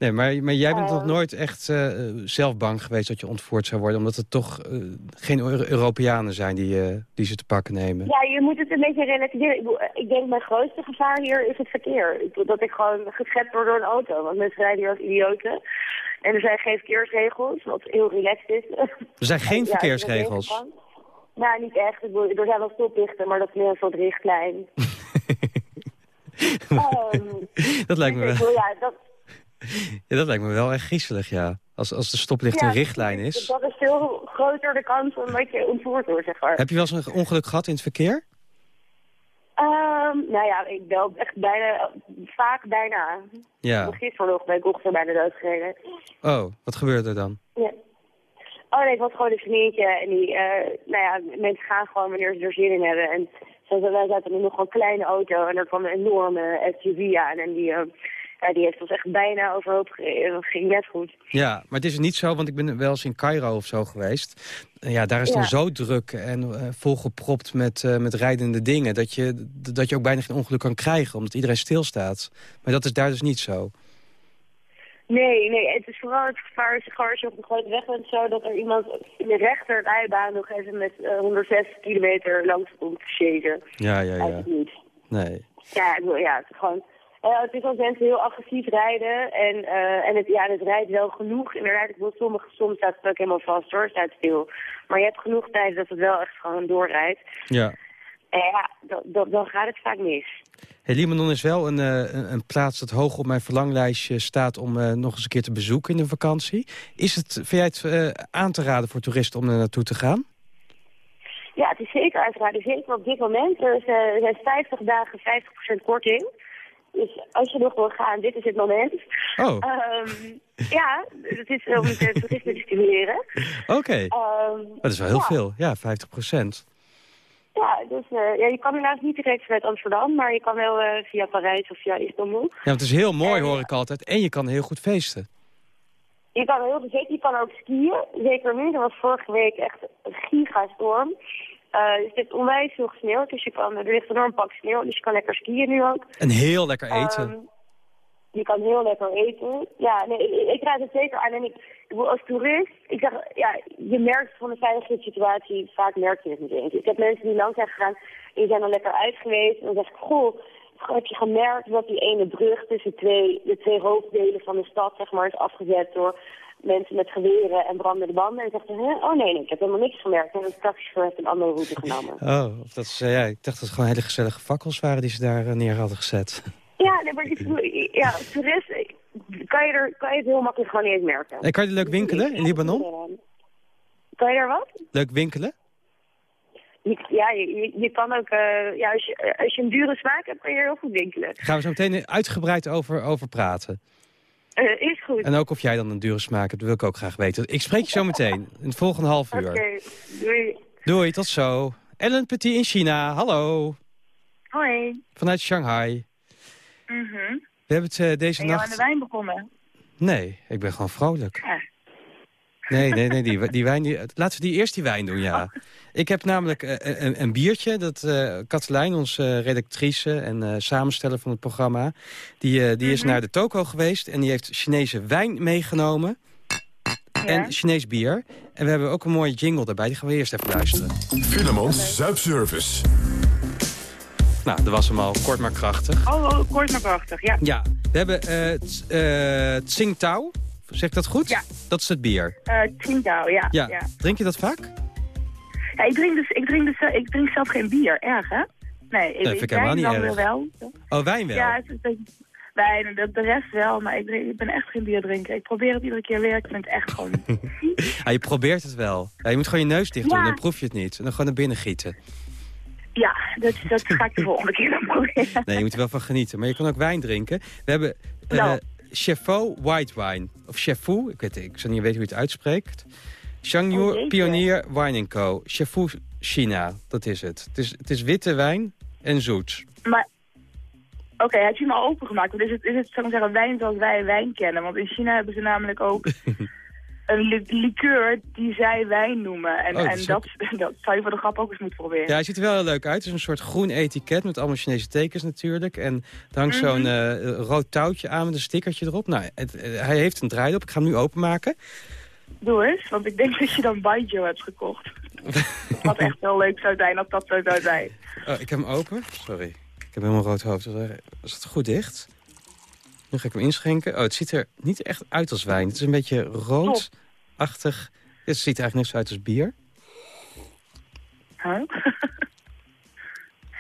Nee, maar, maar jij bent
Eh.
nog nooit echt eh, zelf bang geweest dat je ontvoerd zou worden... omdat het toch eh, geen Euro- Europeanen zijn die, eh, die ze te pakken nemen.
Ja, je moet het een beetje relativeren. Ik, denk mijn grootste gevaar hier is het verkeer. Dat ik gewoon geschept word door een auto. Want mensen rijden hier als idioten. En er zijn geen verkeersregels, wat heel relaxed is.
Er zijn geen
Ja,
verkeersregels.
tegengegaan. Nou, niet echt. Ik bedoel, er zijn wel stoplichten, maar dat is meer een soort richtlijn. Ehm,
dat, lijkt me
dus
wel,
ja, dat,
ja, dat lijkt me wel echt griezelig, ja. Als, als de stoplicht
ja,
een richtlijn is.
Dat is veel groter de kans omdat je ontvoerd wordt, zeg maar.
Heb je wel eens een ongeluk gehad in het verkeer?
Ehm, nou ja, ik bel echt bijna, vaak bijna.
Ja.
Gisteren nog ben ik ongeveer bijna doodgereden.
Oh, wat gebeurde er dan?
Ja. Oh nee, ik was gewoon een vriendje en die, eh, nou ja, mensen gaan gewoon wanneer ze er zin in hebben. En zo, wij zaten in nog een kleine auto en er kwam een enorme SUV aan en die, eh, ja, die heeft ons echt bijna overhoop gereden. Dat ging net goed.
Ja, maar het is niet zo, want ik ben wel eens in Cairo of zo geweest. Ja, daar is het dan zo druk en eh, volgepropt met, eh, met rijdende dingen... Dat je, dat je ook bijna geen ongeluk kan krijgen, omdat iedereen stilstaat. Maar dat is daar dus niet zo.
Nee, nee, het is vooral het gevaar als je op een grote weg bent zo dat er iemand in de rechterrijbaan nog even met eh, 160 kilometer langs komt te.
Ja, ja, ja.
Eigenlijk niet.
Nee.
Ja, ik ja, het is gewoon... Uh, het is als mensen heel agressief rijden en, uh, en het, ja, het rijdt wel genoeg. Inderdaad, ik wil sommige, soms staat het ook helemaal vast hoor, staat stil. Maar je hebt genoeg tijd dat het wel echt gewoon doorrijdt.
Ja.
En ja, dan, dan gaat het vaak mis.
Hey, Libanon is wel een, een, een, plaats dat hoog op mijn verlanglijstje staat om nog eens een keer te bezoeken in de vakantie. Is het, vind jij het aan te raden voor toeristen om er naartoe te gaan?
Ja, het is zeker aan te raden. Zeker op dit moment. Er zijn 50 dagen 50% korting. Dus als je nog wil gaan, dit is het moment.
Oh.
Um, ja, het is om het toerisme te stimuleren.
Oké. Okay. Um, dat is wel heel
ja.
veel. Ja, 50 procent.
Ja, dus uh, ja, je kan helaas niet direct vanuit Amsterdam, maar je kan wel uh, via Parijs of via Istanbul.
Ja, het is heel mooi, en, hoor ik altijd. En je kan heel goed feesten.
Je kan heel zeker, je kan ook skiën. Zeker nu, er was vorige week echt een gigastorm. Uh, dus het heeft onwijs veel gesneeuwd, dus je kan, er ligt een enorm pak sneeuw, dus je kan lekker skiën nu ook.
En heel lekker eten.
Um, je kan heel lekker eten. Ja, nee, ik, ik raad het zeker aan. En ik, ik als toerist, ik zeg, ja, je merkt van de veiligheidssituatie, vaak merk je het niet eens. Ik heb mensen die lang zijn gegaan, die zijn dan lekker uit geweest. En dan zeg ik, goh, heb je gemerkt dat die ene brug tussen twee, de twee hoofddelen van de stad, zeg maar, is afgezet door mensen met geweren en brandende banden. En zegt oh nee, nee, ik heb helemaal niks gemerkt. En een taxichauffeur heeft een andere route genomen.
Oh, of dat is, uh, ja, ik dacht dat het gewoon hele gezellige fakkels waren die ze daar uh, neer hadden gezet.
Ja, nee, maar ja, toerist kan je, er, kan je het heel makkelijk gewoon niet eens merken.
En kan je leuk winkelen in Libanon?
Kan je daar wat?
Leuk winkelen?
Ja, je, je kan ook, uh, ja, als, je, als je een dure smaak hebt, kan je heel goed winkelen.
Gaan we zo meteen uitgebreid over, over praten.
Uh, is goed.
En ook of jij dan een dure smaak hebt, wil ik ook graag weten. Ik spreek je zo meteen, in het volgende half uur.
Oké, okay, doei.
Doei, tot zo. Ellen Petit in China, hallo.
Hoi.
Vanuit Shanghai.
Mm -hmm.
We hebben het uh, deze
ben je
nacht...
aan de wijn begonnen?
Nee, ik ben gewoon vrolijk.
Ja.
Nee, nee, nee, die, die wijn... Die, laten we die eerst die wijn doen, ja. Ik heb namelijk uh, een, een, biertje dat uh, Katelijn, onze redactrice en uh, samensteller van het programma... die, die is mm -hmm. naar de toko geweest en die heeft Chinese wijn meegenomen.
Ja.
En Chinees bier. En we hebben ook een mooie jingle daarbij, die gaan we eerst even luisteren.
Filemons Zuipservice.
Nou, dat was hem al. Kort maar krachtig.
Oh, oh kort maar krachtig, ja.
Ja, we hebben uh, Tsingtao. Zeg ik dat goed?
Ja.
Dat is het bier.
Uh, Tsingtao, ja.
ja. ja. Drink je dat vaak?
Ja, ik drink, dus, ik, drink dus, ik drink zelf geen bier. Erg, hè? Nee,
ik, nee, ik niet erg.
Wel.
Oh, wijn wel?
Ja, het wijn, de, de rest wel. Maar ik, drink, ik ben echt geen bier drinken. Ik probeer het iedere keer weer. Ik vind het echt gewoon...
ja, je probeert het wel. Ja, je moet gewoon je neus dicht doen,
Ja.
dan proef je het niet. En dan gewoon naar binnen gieten.
Ja, dat, dat ga ik de volgende keer dan proberen.
Nee, je moet er wel van genieten. Maar je kan ook wijn drinken. We hebben uh, White Wine. Of Chefu, ik, weet, ik zou niet weten hoe je het uitspreekt. Shangyu
Oh.
Pionier Wine Co. Chefu China, dat is het. Het is, het is witte wijn en zoet.
Maar, oké, heb je hem al opengemaakt? Want is het, is het zou ik zeggen, wijn zoals wij wijn kennen? Want in China hebben ze namelijk ook een li liqueur die zij wijn noemen. En,
Oh, dat
en dat, dat zou je voor de grap ook eens moeten proberen.
Ja, hij ziet er wel heel leuk uit. Het is een soort groen etiket met allemaal Chinese tekens natuurlijk. En er hangt zo'n
Mhm.
eh, rood touwtje aan met een stickertje erop. Nou, het, eh, hij heeft een draai op. Ik ga hem nu openmaken.
Doe eens, want ik denk dat je dan Baijiu hebt gekocht. Wat echt heel leuk zou zijn als dat zo zou zijn.
Oh, ik heb hem open. Sorry. Ik heb helemaal rood hoofd. Is het goed dicht? Nu ga ik hem inschenken. Oh, het ziet er niet echt uit als wijn. Het is een beetje roodachtig. Het ziet er eigenlijk zo uit als bier.
Huh?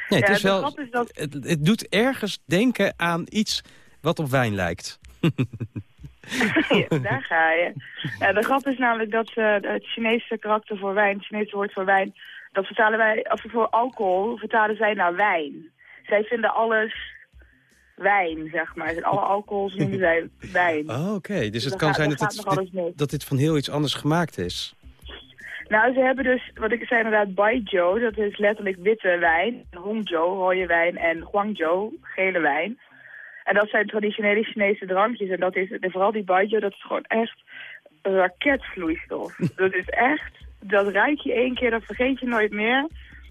Nee, het
Ja,
is wel...
is dat-
Het, het doet ergens denken aan iets wat op wijn lijkt.
Ja, daar ga je. De grap is namelijk dat ze het Chinese karakter voor wijn, het Chinese woord voor wijn, dat vertalen wij, als we voor alcohol, vertalen zij naar wijn. Zij vinden alles wijn, zeg maar. Alle alcohols noemen zij wijn.
Oh, oké. Dus
Dus
het kan
gaat-
zijn dat, het, dit, dat dit van heel iets anders gemaakt is.
Nou, ze hebben dus, wat ik zei inderdaad, Baijiu, dat is letterlijk witte wijn. Hongzhou, rode wijn en Guangzhou, gele wijn. En dat zijn traditionele Chinese drankjes. En dat is, en vooral die Baijiu, dat is gewoon echt een raketvloeistof. dat is echt, dat ruik je één keer, dat vergeet je nooit meer.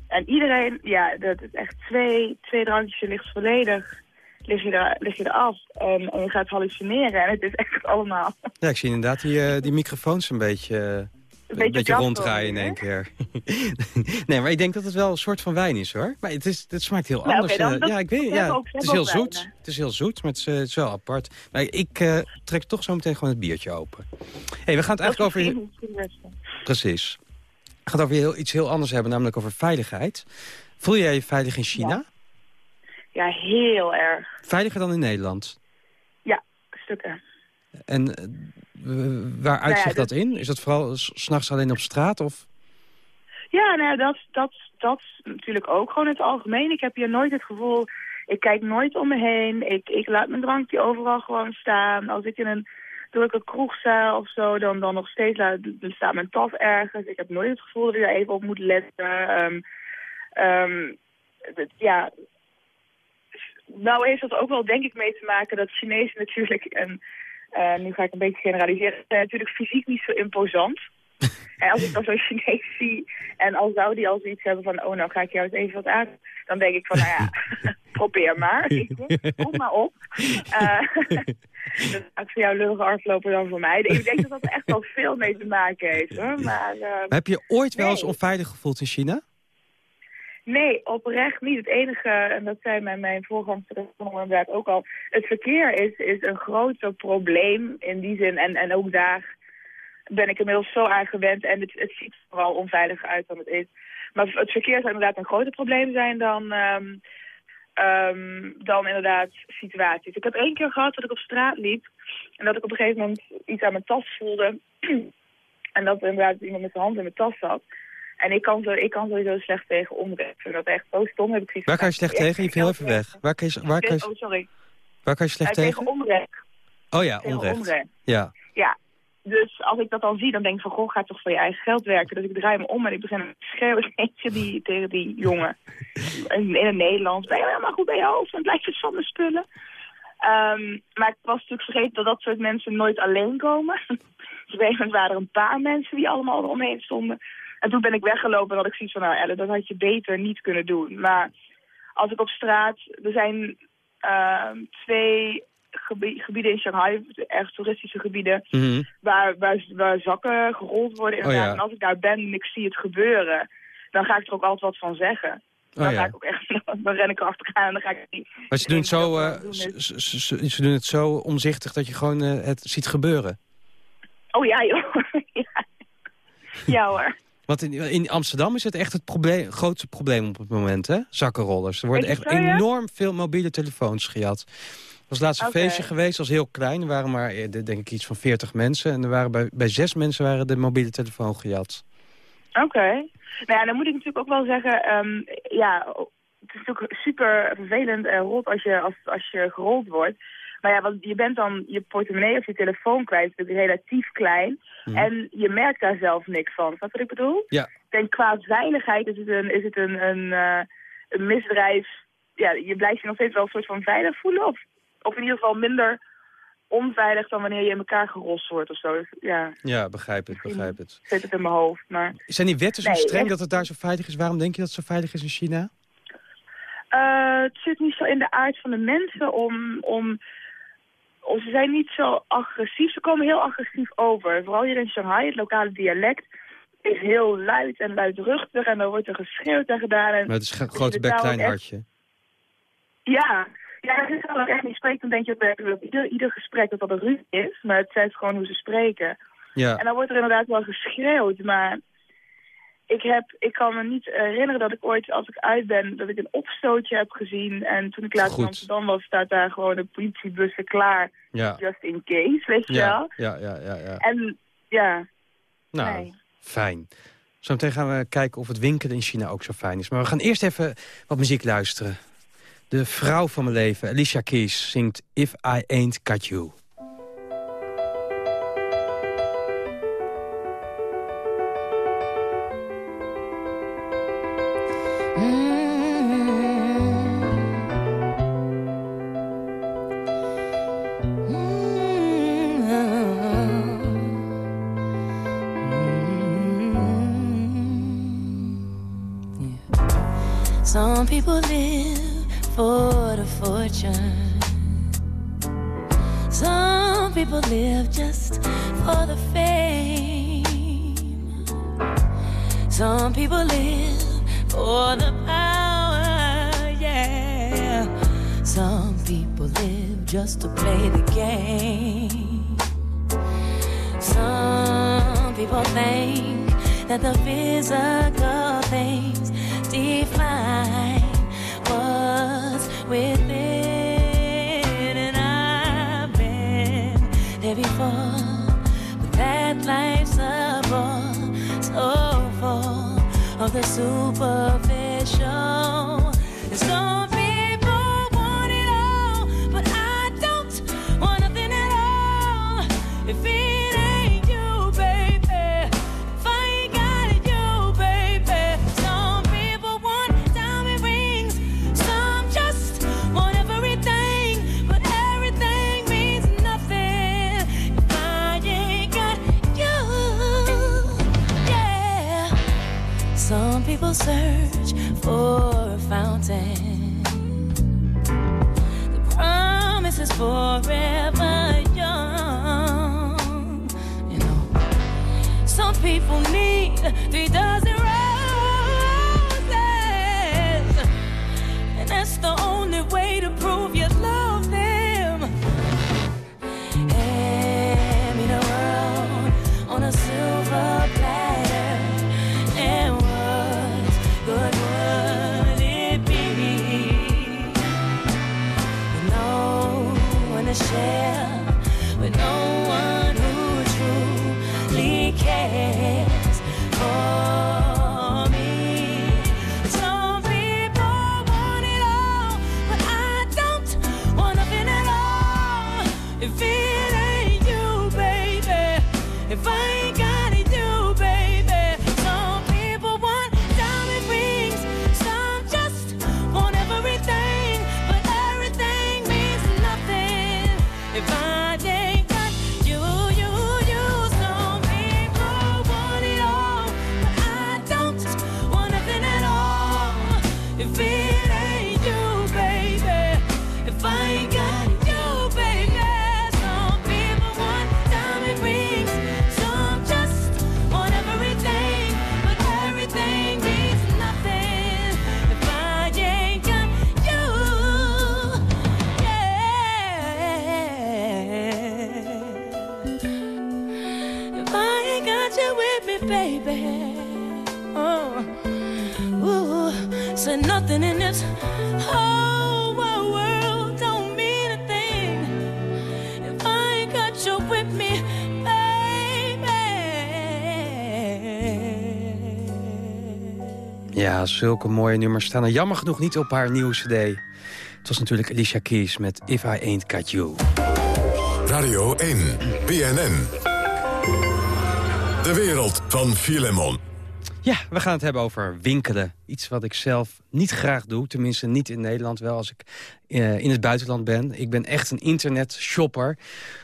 En iedereen, ja, dat is echt twee, twee drankjes, je ligt volledig, lig je, er, lig je eraf. En, en je gaat hallucineren. En het is echt allemaal...
Ja, ik zie inderdaad die, eh, die microfoons een beetje... eh, een
beetje
beetje ronddraaien in één keer. nee, maar ik denk dat het wel een soort van wijn is, hoor. Maar het, is, het smaakt heel
Nou,
anders.
dan-
eh,
dat-
ja, ik weet
we
ja,
ook-
Het is heel zoet.
wijnen.
Het is heel zoet, maar het is, eh, het is wel apart. Maar ik eh, trek toch zo meteen gewoon het biertje open. hey, we gaan het eigenlijk over... Precies. We gaan het over heel, iets heel anders hebben, namelijk over veiligheid. Voel jij je veilig in China?
Ja, heel erg.
Veiliger dan in Nederland?
Ja, stukken.
En eh, waar uitzicht
Nou ja,
dat in? Is dat vooral s- s'nachts alleen op straat? Of?
Ja, nou, dat, dat, dat natuurlijk ook gewoon het algemeen. Ik heb hier nooit het gevoel, ik kijk nooit om me heen. Ik, ik laat mijn drankje overal gewoon staan. Als ik in een drukke kroeg sta of zo, dan, dan nog steeds laat, dan staat mijn tas ergens. Ik heb nooit het gevoel dat ik daar even op moet letten. Ehm, ehm, ja, nou heeft dat ook wel denk ik mee te maken dat Chinezen natuurlijk, en eh, nu ga ik een beetje generaliseren, zijn natuurlijk fysiek niet zo imposant. En als ik dan zo'n Chinees zie en al zou die al zoiets hebben van, oh nou ga ik jou eens even wat aan, dan denk ik van, nou ja, probeer maar. Kom maar op. Eh, dat gaat voor jou lullige aflopen dan voor mij. Ik denk dat dat er echt wel veel mee te maken heeft hoor. Maar, eh,
Maar heb je ooit wel eens onveilig gevoeld in China?
Nee, oprecht niet. Het enige, en dat zei mijn, mijn voorganger inderdaad ook al... het verkeer is, is een groter probleem in die zin. En, en ook daar ben ik inmiddels zo aan gewend. En het, het ziet vooral onveiliger uit dan het is. Maar het verkeer zou inderdaad een groter probleem zijn dan... ehm, dan inderdaad situaties. Ik heb één keer gehad dat ik op straat liep... en dat ik op een gegeven moment iets aan mijn tas voelde... en dat er inderdaad iemand met zijn hand in mijn tas zat... En ik kan, zo, ik kan sowieso slecht tegen vind dat echt zo stom. Heb ik
Waar kan je slecht
echt
tegen? Je viel even weg. Waar kan je, waar kan je,
Oh, sorry.
waar kan je slecht tegen?
tegen omrennen.
Oh ja, onrecht. Ja.
Ja. Dus als ik dat dan zie, dan denk ik van, goh, ga toch voor je eigen geld werken. Dus ik draai me om en ik begin te schreeuwen tegen die, tegen die jongen. In, het Nederlands. Ben je helemaal goed bij je hoofd? En blijf je van mijn spullen. Ehm, maar ik was natuurlijk vergeten dat dat soort mensen nooit alleen komen. op een gegeven moment waren er een paar mensen die allemaal eromheen stonden. En toen ben ik weggelopen en had ik zoiets van, nou Elle, dat had je beter niet kunnen doen. Maar als ik op straat, er zijn ehm, twee gebi- gebieden in Shanghai, echt toeristische gebieden,
Mhm.
waar, waar, waar zakken gerold worden inderdaad.
Oh ja.
En als ik daar ben en ik zie het gebeuren, dan ga ik er ook altijd wat van zeggen. Dan
Oh
ga
ja.
ik ook echt, dan ren ik er achteraan en dan ga ik niet.
Maar ze doen, het zo, eh,
doen is-
ze, ze- ze- ze doen het zo omzichtig dat je gewoon eh, het ziet gebeuren.
Oh ja joh. ja. ja hoor.
Want in, in Amsterdam is het echt het probleem, grootste probleem op het moment, hè? Zakkenrollers. Er worden echt
het zo, ja?
enorm veel mobiele telefoons gejat. Er was laatst een feestje geweest, dat was heel klein. Er waren maar, eh, denk ik, iets van 40 mensen. En er waren bij, bij zes mensen waren de mobiele telefoon gejat.
Oké. Nou ja, dan moet ik natuurlijk ook wel zeggen, ehm, ja, het is natuurlijk super vervelend en rot als je, als, als je gerold wordt. Maar ja, want je bent dan je portemonnee of je telefoon kwijt, is natuurlijk relatief klein.
Mhm.
En je merkt daar zelf niks van. Wat ik bedoel?
Ja.
Ik denk qua veiligheid is het een, is het een, een, eh, een misdrijf. Ja, je blijft je nog steeds wel een soort van veilig voelen. Of, of in ieder geval minder onveilig dan wanneer je in elkaar gerost wordt of zo. Dus, ja,
Ja, begrijp het, begrijp het.
zit het in mijn hoofd. Maar
Zijn die wetten zo
Nee,
streng
echt-
dat het daar zo veilig is? Waarom denk je dat het zo veilig is in China?
Eh, het zit niet zo in de aard van de mensen om, om... Of ze zijn niet zo agressief. Ze komen heel agressief over. Vooral hier in Shanghai, het lokale dialect is heel luid en luidruchtig. En dan wordt er geschreeuwd en gedaan. En
Maar het is een grote bek, klein
echt-
hartje.
Ja, ja als je ook echt niet spreekt, dan denk je dat ieder, ieder gesprek dat dat een ruzie is. Maar het zijn gewoon hoe ze spreken.
Ja.
En dan wordt er inderdaad wel geschreeuwd, maar ik, heb, ik kan me niet herinneren dat ik ooit, als ik uit ben, dat ik een opstootje heb gezien. En toen ik laatst in Amsterdam was, staat daar gewoon de politiebussen klaar,
Ja.
just in case, weet je
Ja,
wel.
ja, ja, ja, ja.
En ja,
Nou,
nee.
fijn. Zometeen gaan we kijken of het winkelen in China ook zo fijn is. Maar we gaan eerst even wat muziek luisteren. De vrouw van mijn leven, Alicia Keys, zingt If I Ain't Got You.
That the physical things define what's within. And I've been there before, but that life's a bore so full of the superficial. Forever if I
Ja, zulke mooie nummers staan er jammer genoeg niet op haar nieuwe cd. Het was natuurlijk Alicia Keys met If I Ain't Got You.
Radio 1, BNN. De wereld van Filemon.
Ja, we gaan het hebben over winkelen. Iets wat ik zelf niet graag doe. Tenminste niet in Nederland, wel als ik eh, in het buitenland ben. Ik ben echt een internetshopper.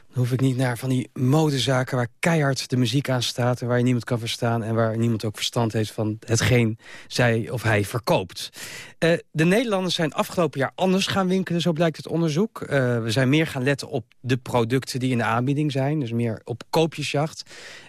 Dan hoef ik niet naar van die modezaken waar keihard de muziek aan staat... en waar je niemand kan verstaan en waar niemand ook verstand heeft... van hetgeen zij of hij verkoopt. Eh, de Nederlanders zijn afgelopen jaar anders gaan winkelen, zo blijkt het onderzoek. Eh, we zijn meer gaan letten op de producten die in de aanbieding zijn. Dus meer op koopjesjacht.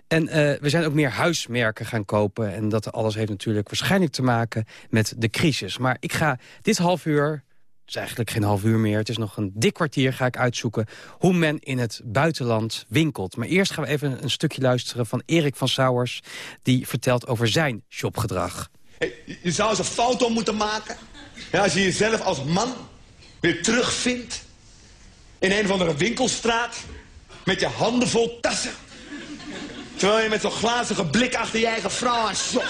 En eh, we zijn ook meer huismerken gaan kopen. En dat alles heeft natuurlijk waarschijnlijk te maken met de crisis. Maar ik ga dit half uur is eigenlijk geen half uur meer. Het is nog een dik kwartier ga ik uitzoeken hoe men in het buitenland winkelt. Maar eerst gaan we even een stukje luisteren van Erik van Sauers... die vertelt over zijn shopgedrag.
Je zou eens een foto moeten maken. Ja, als je jezelf als man weer terugvindt... in een of andere winkelstraat... met je handen vol tassen... terwijl je met zo'n glazige blik achter je eigen vrouw aan shopt.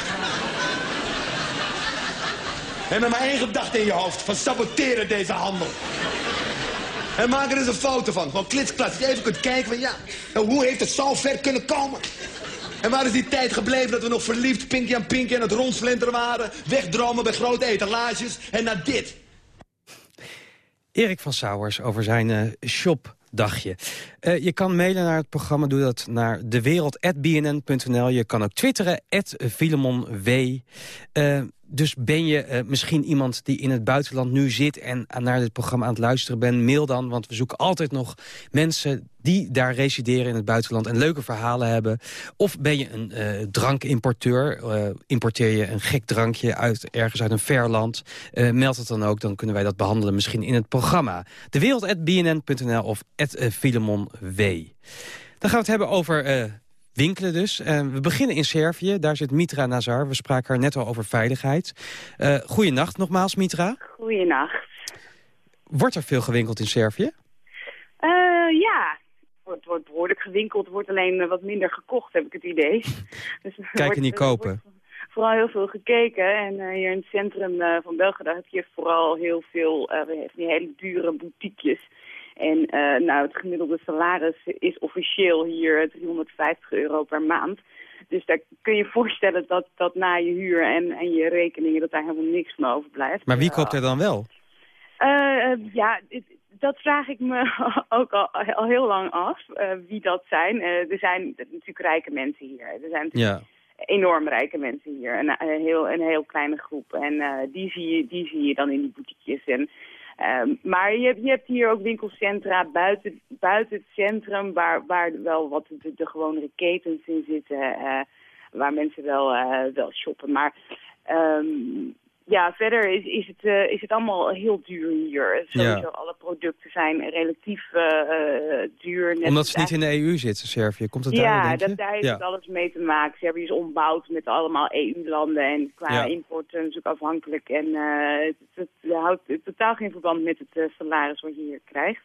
En met maar één gedachte in je hoofd. Van saboteren deze handel. En maak er eens een foto van. Van klitsklats. Dat je even kunt kijken van ja. nou, hoe heeft het zo ver kunnen komen? En waar is die tijd gebleven dat we nog verliefd Pinky aan Pinky en het rondslenteren waren? Wegdromen bij grote etalages. En naar dit.
Erik van Sauers over zijn eh, shop Eh, je kan mailen naar het programma, doe dat naar dewereld.bnn.nl. Je kan ook twitteren, @filemonw. Uh, dus ben je uh, misschien iemand die in het buitenland nu zit... en naar dit programma aan het luisteren bent, mail dan. Want we zoeken altijd nog mensen die daar resideren in het buitenland... en leuke verhalen hebben. Of ben je een drankimporteur, importeer je een gek drankje uit, ergens uit een ver land... meld het dan ook, dan kunnen wij dat behandelen misschien in het programma. Dewereld.bnn.nl of Filemon W. Dan gaan we het hebben over winkelen dus. Uh, we beginnen in Servië, daar zit Mitra Nazar. We spraken haar net al over veiligheid. Uh, goeienacht nogmaals, Mitra.
Goeienacht.
Wordt er veel gewinkeld in Servië?
Uh, ja, wordt, wordt behoorlijk gewinkeld. wordt alleen wat minder gekocht, heb ik het idee.
dus, Kijken niet kopen.
vooral heel veel gekeken. En hier in het centrum van Belgrado heb je vooral heel veel die hele dure boutiquejes en uh, nou, het gemiddelde salaris is officieel hier 350 euro per maand. Dus daar kun je voorstellen dat, dat na je huur en, en je rekeningen... dat daar helemaal niks van overblijft.
Maar wie koopt er dan wel?
Uh, ja, dat vraag ik me ook al, al heel lang af, uh, wie dat zijn. er zijn natuurlijk rijke mensen hier. Er zijn ja. enorm rijke mensen hier. Een, een, heel, een heel kleine groep. En die, zie je, die zie je dan in die boutiquejes. En Um, maar je, je, hebt hier ook winkelcentra buiten, buiten het centrum... waar, waar wel wat de, de gewone ketens in zitten... Uh, waar mensen wel, uh, wel shoppen. Maar um, ja, verder is, is, het, uh, is het allemaal heel duur hier. Sowieso alle producten zijn relatief uh, duur.
Net Omdat ze niet in de EU zitten, Servië. Komt het
ja,
daar,
dat, daar heeft ja. het alles mee te maken. Ze hebben is ombouwd met allemaal EU-landen. En qua ja. import natuurlijk afhankelijk. En uh, het, het, het, houdt totaal geen verband met het salaris wat je hier krijgt.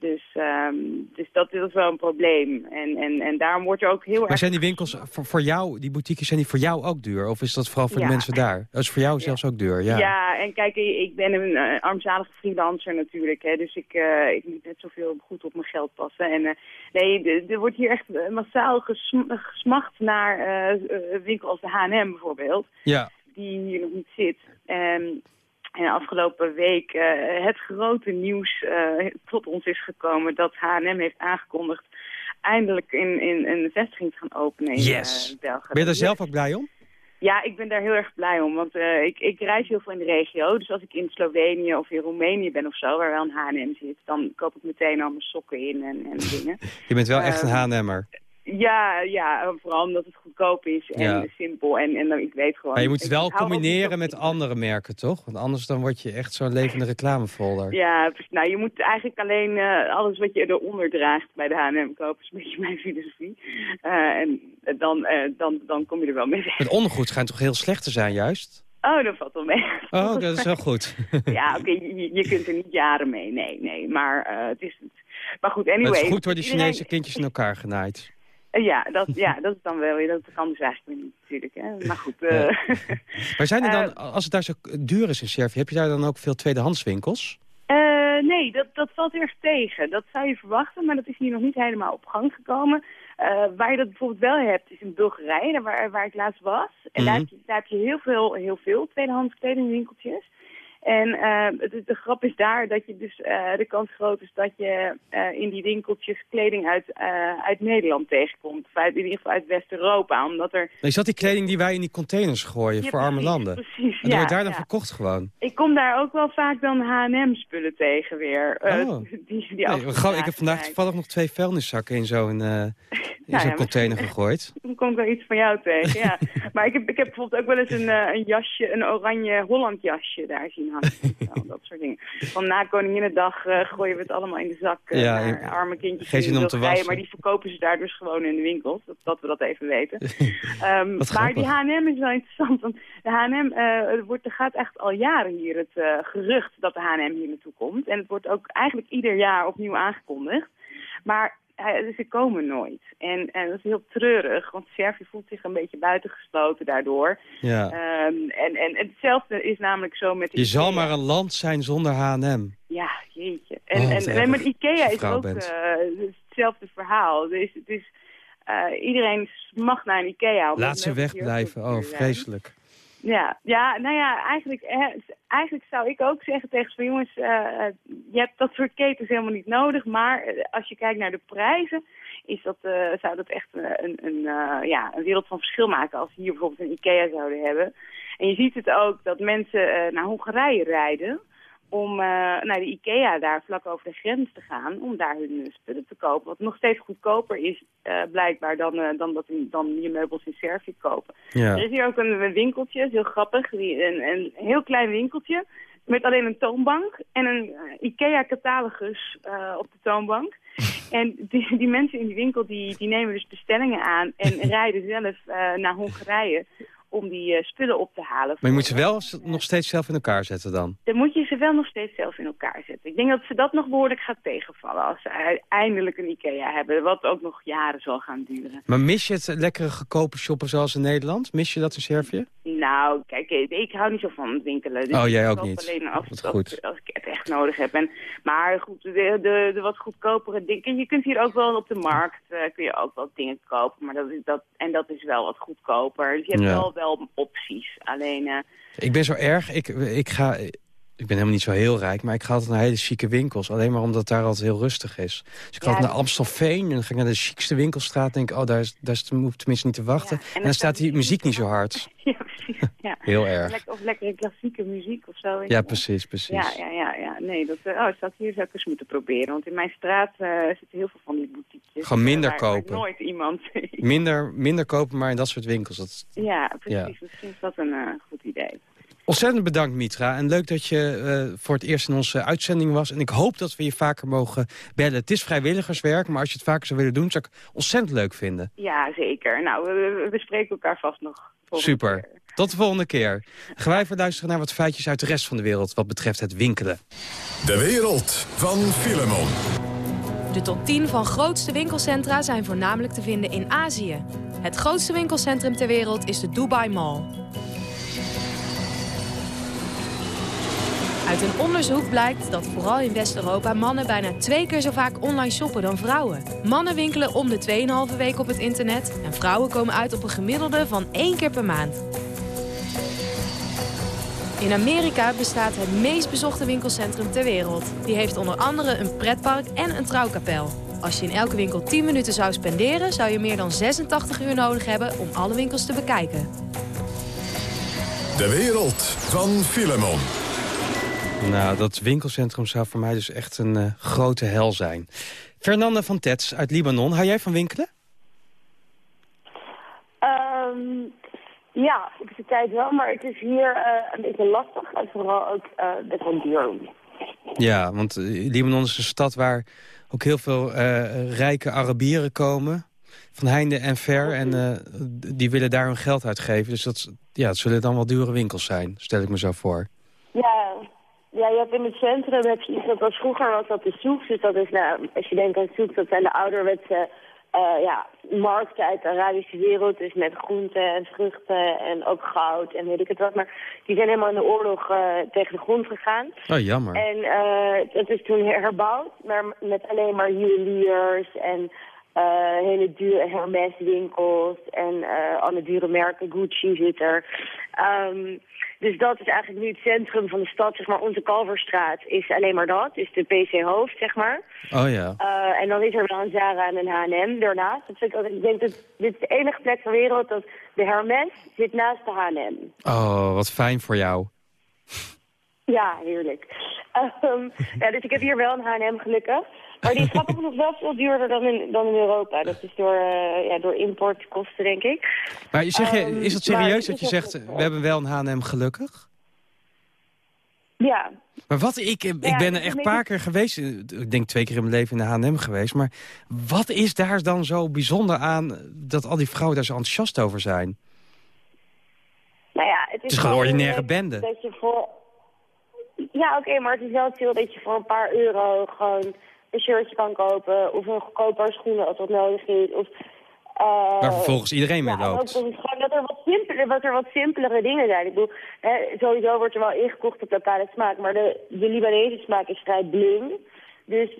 Dus, um, dus dat is wel een probleem. En, en, en daarom wordt er ook heel
maar
erg...
Maar zijn die winkels voor, voor jou, die boutiques, zijn die voor jou ook duur? Of is dat vooral voor
ja.
de mensen daar? Dat is voor jou ja. zelfs ook duur, ja.
Ja, en kijk, ik ben een uh, armzalige freelancer natuurlijk. Hè, dus ik, uh, ik moet net zoveel goed op mijn geld passen. En uh, nee, er wordt hier echt massaal gesm gesmacht naar een winkel als de H&M bijvoorbeeld.
Ja.
Die hier nog niet zit. En en afgelopen week uh, het grote nieuws uh, tot ons is gekomen dat H&M heeft aangekondigd eindelijk in, in, een vestiging te gaan openen in
yes.
uh, België.
Ben je daar zelf ook blij om?
Ja, ik ben daar heel erg blij om, want uh, ik, ik reis heel veel in de regio. Dus als ik in Slovenië of in Roemenië ben of zo, waar wel een H&M zit, dan koop ik meteen al mijn sokken in en, en dingen.
Je bent wel echt een H&M'er.
Ja, ja, vooral omdat het goedkoop is en
Ja.
simpel. En, en dan- ik weet gewoon...
Maar je moet het wel combineren met andere merken, toch? Want anders dan word je echt zo'n levende reclamefolder.
Ja, nou je moet eigenlijk alleen eh, alles wat je eronder draagt bij de H&M kopen. is een beetje mijn filosofie. Eh, en dan, eh, dan, dan kom je er wel mee weg.
Het ondergoed schijnt toch heel slecht te zijn, juist?
Oh, dat valt wel mee.
Oh, dat is wel goed.
ja, oké, je, je kunt er niet jaren mee. Nee, nee. Maar het is... Maar goed, anyway.
het is goed door die Chinese kindjes in elkaar genaaid.
Eh, ja, dat, ja, dat is dan wel... Dat kan dus eigenlijk weer niet, natuurlijk. Hè. Maar goed. eh,
Maar zijn er dan,
Eh,
als het daar zo duur is in Servië, heb je daar dan ook veel tweedehandswinkels?
Eh, nee, dat, dat valt erg tegen. Dat zou je verwachten, maar dat is hier nog niet helemaal op gang gekomen. Eh, waar je dat bijvoorbeeld wel hebt, is in Bulgarije, waar, waar ik laatst was. En daar,
Mhm.
heb je, daar heb je heel veel, heel veel tweedehands kledingwinkeltjes. En eh, de, de grap is daar dat je dus, eh, de kans groot is dat je eh, in die winkeltjes kleding uit, uit Nederland tegenkomt. Of uit, in ieder geval uit West-Europa, omdat er...
Is dat die kleding die wij in die containers gooien
Ja,
voor arme
precies,
landen?
precies,
en die
ja,
wordt daar dan
ja.
verkocht gewoon?
Ik kom daar ook wel vaak dan H&M-spullen tegen weer.
Oh.
die, die
Nee, ik heb vandaag toevallig nog twee vuilniszakken in zo'n in
Nou
container gegooid.
Dan kom ik wel iets van jou tegen, ja. maar ik heb, ik heb bijvoorbeeld ook wel eens een, een jasje, een oranje Holland jasje daar zien hangen. Zo, dat soort dingen. Van na Koninginnedag eh, gooien we het allemaal in de zak eh,
Ja,
naar arme kindjes
geen zin
in
om te wassen.
Maar die verkopen ze daar dus gewoon in de winkels, dat, dat we dat even weten. Ehm, maar die. H&M is wel interessant, want de H&M, eh, wordt, er gaat echt al jaren hier het gerucht dat de H&M hier naartoe komt. En het wordt ook eigenlijk ieder jaar opnieuw aangekondigd. Maar eh, ze komen nooit. En, en dat is heel treurig, want Servië voelt zich een beetje buitengesloten daardoor.
Ja.
Ehm, en, en hetzelfde is namelijk zo met...
Je zal maar een land zijn zonder H&M.
Ja, jeetje. En,
Oh,
en, en met Ikea is ook eh, hetzelfde verhaal. Dus, het is, eh, iedereen mag naar een Ikea.
Laat ze wegblijven. Oh, vreselijk.
Ja, ja, nou ja, eigenlijk, eh, eigenlijk zou ik ook zeggen tegen van jongens, eh, je hebt dat soort ketens helemaal niet nodig. Maar eh, als je kijkt naar de prijzen, is dat, eh, zou dat echt eh, een, een, eh, ja, een wereld van verschil maken als we hier bijvoorbeeld een IKEA zouden hebben. En je ziet het ook dat mensen eh, naar Hongarije rijden om eh, naar de IKEA daar vlak over de grens te gaan, om daar hun eh, spullen te kopen. Wat nog steeds goedkoper is, eh, blijkbaar, dan, dan, dat dan je meubels in Servië kopen.
Ja.
Er is hier ook een, winkeltje, is heel grappig, die, een, een heel klein winkeltje met alleen een toonbank en een IKEA-catalogus op de toonbank. En die, die mensen in die winkel die, die nemen dus bestellingen aan en rijden zelf naar Hongarije om die eh, spullen op te halen.
Maar je moet ze wel nog steeds zelf in elkaar zetten dan.
Dan moet je ze wel nog steeds zelf in elkaar zetten. Ik denk dat ze dat nog behoorlijk gaat tegenvallen als ze eindelijk een IKEA hebben. Wat ook nog jaren zal gaan duren.
Maar mis je het lekkere goedkope shoppen zoals in Nederland? Mis je dat in Servië?
Nou, kijk, ik hou niet zo van winkelen. Dus
Oh, jij ook niet.
Alleen als,
goed.
als ik het echt nodig heb. En, maar goed, de, de, de wat goedkopere dingen. Je kunt hier ook wel op de markt eh, kun je ook wel dingen kopen. Maar dat is, dat, en dat is wel wat goedkoper. Dus je hebt
Ja.
wel, wel opties. Alleen, eh,
Ik ben zo erg, ik, ik ga... Ik ben helemaal niet zo heel rijk, maar ik ga altijd naar hele chique winkels. Alleen maar omdat daar altijd heel rustig is. Dus ik ga
Ja,
altijd naar Amstelveen en dan ga ik naar de chicste winkelstraat. en denk ik, oh, daar, is, daar is, tenminste niet te wachten. en dan staat die muziek niet zo hard.
ja, precies. Ja.
Heel erg.
Lekker, of lekkere klassieke muziek of zo.
Ja, precies, precies.
Ja, ja, ja, ja. Nee, dat, eh, oh, dat hier zou ik eens moeten proberen. Want in mijn straat eh, zitten heel veel van die boutiques.
Gewoon minder kopen.
nooit iemand.
Minder, minder kopen, maar in dat soort winkels. Dat...
ja, precies. Misschien is dat een eh, goed idee.
Ontzettend bedankt, Mitra. En leuk dat je eh, voor het eerst in onze uitzending was. En ik hoop dat we je vaker mogen bellen. Het is vrijwilligerswerk, maar als je het vaker zou willen doen... zou ik ontzettend leuk vinden.
Ja, zeker. Nou, we, we spreken elkaar vast nog.
Super. Tot de volgende keer. Gaan wij luisteren naar wat feitjes uit de rest van de wereld... wat betreft het winkelen.
De wereld van Filemon.
De top 10 van grootste winkelcentra zijn voornamelijk te vinden in Azië. Het grootste winkelcentrum ter wereld is de Dubai Mall. Uit een onderzoek blijkt dat vooral in West-Europa mannen bijna twee keer zo vaak online shoppen dan vrouwen. Mannen winkelen om de 2,5 week op het internet en vrouwen komen uit op een gemiddelde van één keer per maand. In Amerika bestaat het meest bezochte winkelcentrum ter wereld. Die heeft onder andere een pretpark en een trouwkapel. Als je in elke winkel 10 minuten zou spenderen... zou je meer dan 86 uur nodig hebben om alle winkels te bekijken.
De wereld van Filemon.
Nou, dat winkelcentrum zou voor mij dus echt een eh, grote hel zijn. Fernanda van Tets uit Libanon. Hou jij van winkelen?
Ehm, ja, op de tijd wel, maar het is hier eh, een beetje lastig en vooral ook eh best wel duur.
Ja, want eh, Libanon is een stad waar ook heel veel rijke Arabieren komen. Van heinde en ver. En eh, die willen daar hun geld uitgeven. Dus dat, ja, het zullen dan wel dure winkels zijn, stel ik me zo voor.
Ja, ja, je hebt in het centrum heb je iets dat was vroeger was dat de soep. Dus dat is, nou, als je denkt aan soep, dat zijn de ouderwetse eh, ja, markten uit de Arabische wereld. Dus met groenten en vruchten en ook goud en weet ik het wat. Maar die zijn helemaal in de oorlog eh, tegen de grond gegaan.
Oh, jammer.
En eh dat is toen herbouwd, maar met alleen maar juweliers en hele dure Hermes winkels en alle dure merken, Gucci zit er. Ehm, dus dat is eigenlijk nu het centrum van de stad, zeg maar onze Kalverstraat is alleen maar dat, is de PC Hoofd, zeg maar.
Oh ja.
Eh, en dan is er wel een Zara en een H&M daarnaast. Dat vind ik, altijd- ik denk dat dit is de enige plek ter wereld dat de Hermes zit naast de H&M.
Oh, wat fijn voor jou.
Ja, heerlijk. Ehm, ja, dus ik heb hier wel een H&M gelukkig. Maar die is grappig nog wel veel duurder dan in, dan in Europa. Dat is door, eh, ja, door importkosten, denk ik.
Maar zeg je,
Ehm,
is het serieus dat je zegt,
ook-
we hebben wel een H&M gelukkig?
Ja.
Maar wat, ik, ik
Ja,
ben
het
er echt
een
paar keer geweest. Ik denk twee keer in mijn leven in de H&M geweest. Maar wat is daar dan zo bijzonder aan dat al die vrouwen daar zo enthousiast over zijn?
Nou ja, het is,
is gewoon een ordinaire bende.
Dat je voor... Ja, oké, maar het is wel chill dat je voor een paar euro gewoon een shirtje kan kopen. Of een goedkoop paar schoenen als dat nodig is. Of, eh,
Waar vervolgens iedereen mee
ja,
loopt.
gewoon dat er wat simpeler, dat er wat simpelere dingen zijn. Ik bedoel, hè, sowieso wordt er wel ingekocht op lokale smaak, maar de, de Libanese smaak is vrij bling. Dus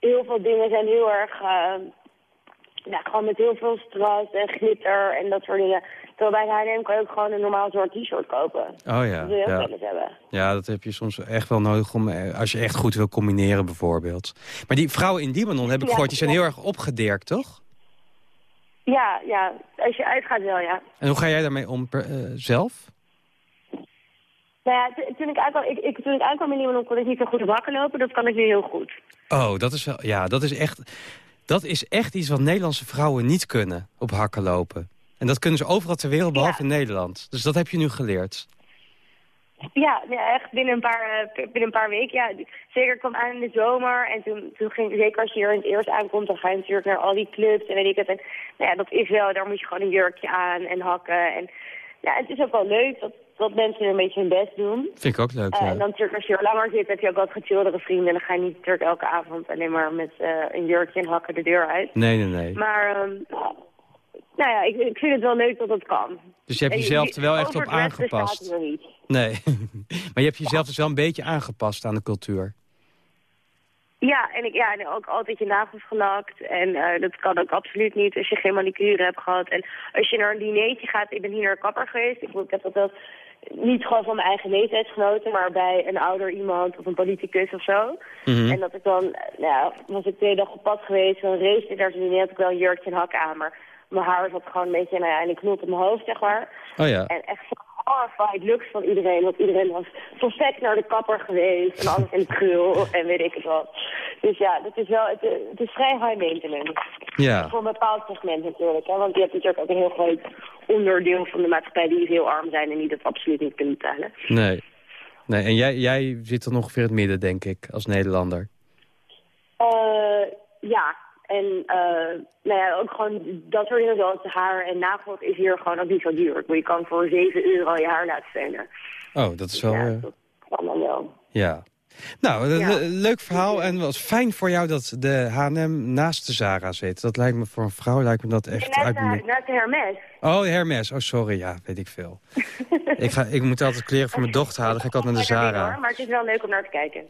heel veel dingen zijn heel erg, ja, gewoon met heel veel strass en glitter en dat soort dingen. Terwijl bij de H&M kan je ook gewoon een normaal zwart t-shirt kopen.
Oh ja.
Dat wil je ook
ja.
hebben.
Ja, dat heb je soms echt wel nodig om, eh, als je echt goed wil combineren bijvoorbeeld. Maar die vrouwen in Libanon, heb ik
Ja,
gehoord, die zijn heel erg opgedirkt, toch?
Ja, ja, als je uitgaat wel, ja.
En hoe ga jij daarmee om per- eh, zelf?
Nou ja, toen ik aankwam, ik, ik, toen ik aankwam in Libanon kon ik niet zo goed op hakken lopen. Dat kan ik nu heel goed.
Oh, dat is wel, ja, dat is echt, dat is echt iets wat Nederlandse vrouwen niet kunnen, op hakken lopen. En dat kunnen ze overal ter wereld, behalve in Nederland. Dus dat heb je nu geleerd.
Ja, ja, echt binnen een paar, eh, binnen een paar weken. Ja, zeker kwam aan in de zomer. En toen, toen ging, zeker als je hier in het eerst aankomt, dan ga je natuurlijk naar al die clubs en weet ik het. En nou ja, dat is wel, daar moet je gewoon een jurkje aan en hakken. En ja, het is ook wel leuk dat, dat mensen een beetje hun best doen.
Vind ik ook leuk, ja.
en dan natuurlijk als je er langer zit, heb je ook wat gechilldere vrienden. En dan ga je niet natuurlijk elke avond alleen maar met eh, een jurkje en hakken de deur uit.
Nee, nee, nee.
Maar, ehm, nou ja, ik, ik vind het wel leuk dat het kan.
Dus je hebt jezelf er wel echt op aangepast.
niet.
Nee, maar je hebt jezelf dus wel een beetje aangepast aan de cultuur.
Ja, en, ik, ja, en ook altijd je nagels gelakt. En eh, dat kan ook absoluut niet als je geen manicure hebt gehad. En als je naar een dinertje gaat, ik ben hier naar een kapper geweest. Ik, ik heb dat wel niet gewoon van mijn eigen leeftijdsgenoten, maar bij een ouder iemand of een politicus of zo.
Mhm.
En dat ik dan, nou, ja, was ik twee dagen op pad geweest, dan race ik daar zo diner, had ik wel een jurkje en hak aan, maar mijn haar zat gewoon een beetje, nou ja, in een knot op mijn hoofd, zeg maar.
Oh ja.
En echt horrified looks van iedereen. Want iedereen was perfect naar de kapper geweest. En alles in gul en weet ik het wat. Dus ja, dat is wel, het, het is vrij high maintenance.
Ja.
Voor een bepaald segment natuurlijk. Hè? Want je hebt natuurlijk ook een heel groot onderdeel van de maatschappij die heel arm zijn en die dat absoluut niet kunnen betalen.
Nee. Nee, en jij, jij zit dan ongeveer in het midden, denk ik, als Nederlander.
Eh ja, en eh nou ja, ook gewoon dat soort dingen zoals haar en nagels is hier gewoon ook niet zo duur. Bedoel, Je kan voor 7 euro je haar laten steunen.
Oh, dat is wel...
Ja,
eh,
dat kan dan wel.
ja. Nou, een
Ja.
le- leuk verhaal. En wat fijn voor jou dat de H&M naast de Zara zit. Dat lijkt me voor een vrouw lijkt me dat echt
En
uit
naast de, naast Hermes.
Oh, Hermes. Oh, sorry. Ja, weet ik veel. ik, ga, ik moet altijd kleren voor mijn dochter halen. Dan ga ik altijd naar de Zara.
hoor, maar het is wel leuk om naar te kijken.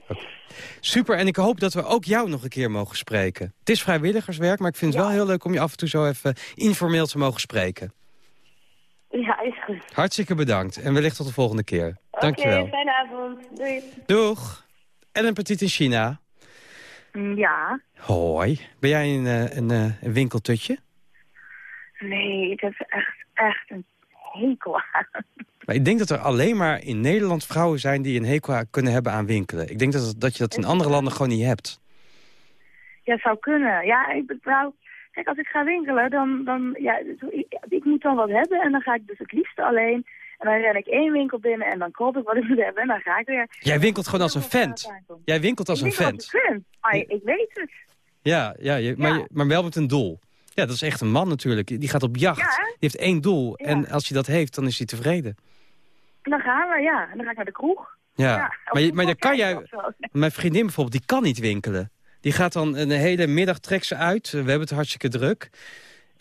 Super, en ik hoop dat we ook jou nog een keer mogen spreken. Het is vrijwilligerswerk, maar ik vind het wel heel leuk om je af en toe zo even informeel te mogen spreken.
Ja, is goed.
Hartstikke bedankt en wellicht tot de volgende keer. Dankjewel.
Oké, fijne avond. Doei.
Doeg. Ellen Petit in China.
Ja.
Hoi. Ben jij een, eh, een, eh, een winkeltutje?
Nee, ik heb echt, echt een hekel aan.
Maar ik denk dat er alleen maar in Nederland vrouwen zijn die een hekel kunnen hebben aan winkelen. Ik denk dat, dat je dat in andere landen gewoon niet hebt.
Ja, zou kunnen. Ja, ik betrouw... Kijk, als ik ga winkelen, dan... dan ja, ik, ik moet dan wat hebben en dan ga ik dus het liefste alleen. En dan ren ik één winkel binnen en dan koop ik wat ik moet hebben en dan ga ik weer.
Jij winkelt gewoon als een vent. Jij winkelt als
ik
een vent.
als een vent. Maar ik weet het.
Ja, ja, je, Maar, je- maar wel met een doel. Ja, dat is echt een man natuurlijk. Die gaat op jacht.
Ja,
die heeft één doel. En als hij dat heeft, dan is hij tevreden.
En dan gaan we, ja. En dan ga ik naar de kroeg.
Ja,
Ja,
maar, je, maar dan kan jij... Mijn vriendin bijvoorbeeld, die kan niet winkelen. Die gaat dan een hele middag trekt ze uit. We hebben het hartstikke druk.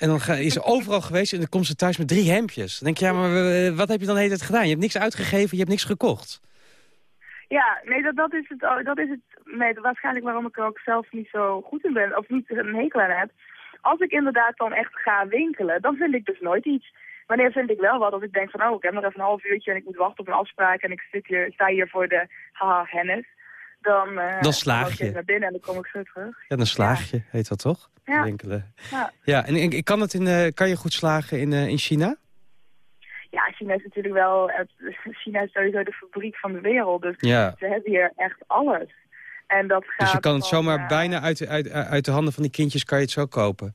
En dan is ze overal geweest en dan komt ze thuis met drie hemdjes. Dan denk je, ja, maar eh, wat heb je dan de hele tijd gedaan? Je hebt niks uitgegeven, je hebt niks gekocht.
Ja, nee, dat, dat is het, oh, dat is het nee, waarschijnlijk waarom ik er ook zelf niet zo goed in ben, of niet een hekel aan heb. Als ik inderdaad dan echt ga winkelen, dan vind ik dus nooit iets. Wanneer vind ik wel wat, als ik denk van, oh, ik heb nog even een half uurtje en ik moet wachten op een afspraak en ik zit hier, sta hier voor de haha hennis, dan, eh,
Dan slaag je.
naar binnen en dan kom ik zo terug.
Ja, dan slaag je, heet dat toch?
Ja.
Winkelen.
Ja.
Ja, en ik, kan, het in, eh, kan je goed slagen in, eh, in China?
Ja, China is natuurlijk wel, China is sowieso de fabriek van de wereld, dus
Ja.
ze hebben hier echt alles. En dat gaat
Dus je kan het
van,
zomaar bijna uit, uit, uit de handen van die kindjes kan je het zo kopen.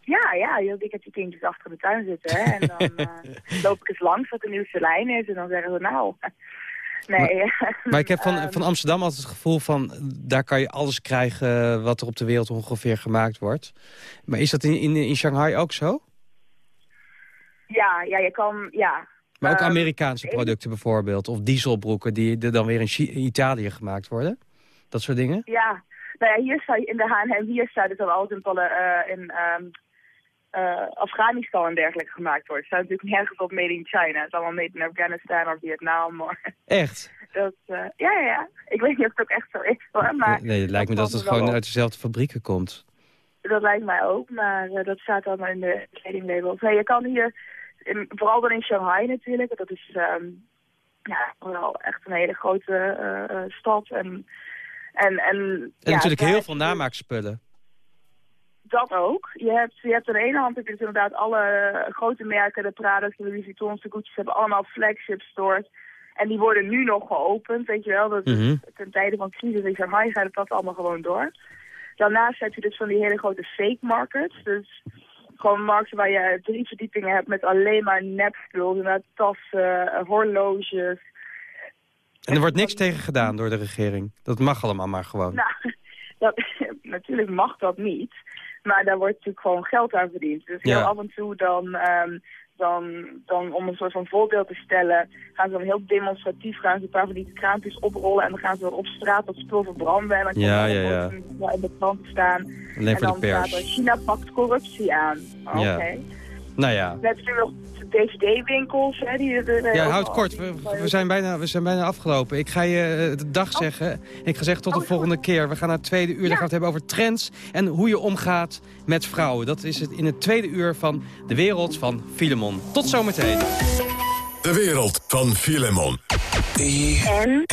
Ja, ja, ik heb die kindjes achter de tuin zitten. Hè, en dan loop ik eens langs wat de nieuwste lijn is. En dan zeggen ze, nou... Nee.
Maar ik heb van,
ehm,
van Amsterdam altijd het gevoel van... daar kan je alles krijgen wat er op de wereld ongeveer gemaakt wordt. Maar is dat in, in, in Shanghai ook zo?
ja, ja, je kan... Ja.
Maar ook
Ehm,
Amerikaanse
ik-
producten bijvoorbeeld. Of dieselbroeken die er dan weer in Chi- Italië gemaakt worden. Dat soort dingen.
Ja. Nou ja, hier sta je in de H&M, hier staat het al altijd in, eh, in ehm, eh, Afghanistan en dergelijke gemaakt wordt. Het staat natuurlijk nergens op made in China. Het is allemaal made in Afghanistan of Vietnam. Maar
Echt?
dat, eh, ja, ja, ja. Ik weet niet of het ook echt zo is hoor. Maar
nee, het lijkt me dat het gewoon
op.
uit dezelfde fabrieken komt.
dat lijkt mij ook, maar eh, dat staat allemaal in de kledinglabels. Nee, je kan hier, in- vooral dan in Shanghai natuurlijk, dat is ehm, ja, wel echt een hele grote stad. En, en, en,
En
ja,
natuurlijk heel veel namaakspullen.
Dat ook. Je hebt, je hebt aan de ene hand heb je dus inderdaad alle eh, grote merken, de Prada's, de Louis Vuitton's, de Gucci's, hebben allemaal flagship stores. En die worden nu nog geopend, weet je wel. Dat is
Mhm.
ten tijde van crisis in Shanghai gaat het dat allemaal gewoon door. Daarnaast heb je dus van die hele grote fake markets. Dus gewoon markten waar je drie verdiepingen hebt met alleen maar nepspul. Inderdaad tassen, eh, horloges.
En er wordt niks tegen gedaan door de regering. Dat mag allemaal maar gewoon.
Nou, dat, natuurlijk mag dat niet. Maar daar wordt natuurlijk gewoon geld aan verdiend. Dus heel
Ja.
af en toe dan, ehm, dan, dan, om een soort van voorbeeld te stellen, gaan ze dan heel demonstratief gaan ze een paar van die kraampjes oprollen en dan gaan ze dan op straat dat spul verbranden. En dan komt
Ja,
dan
ja,
in de krant staan.
Alleen
en
voor
dan
de pers.
staat er, China pakt corruptie aan. Oké.
Ja. Nou ja.
Dan heb je nog DVD-winkels. Hè, die,
Ja, houd kort. We, we, zijn bijna, we zijn bijna afgelopen. Ik ga je eh, de dag
Oh.
zeggen. Ik ga zeggen tot de volgende keer. We gaan naar het tweede uur. Dan gaan we het hebben over trends en hoe je omgaat met vrouwen. Dat is het in het tweede uur van De Wereld van Filemon. Tot zometeen.
De wereld van Filemon.
En?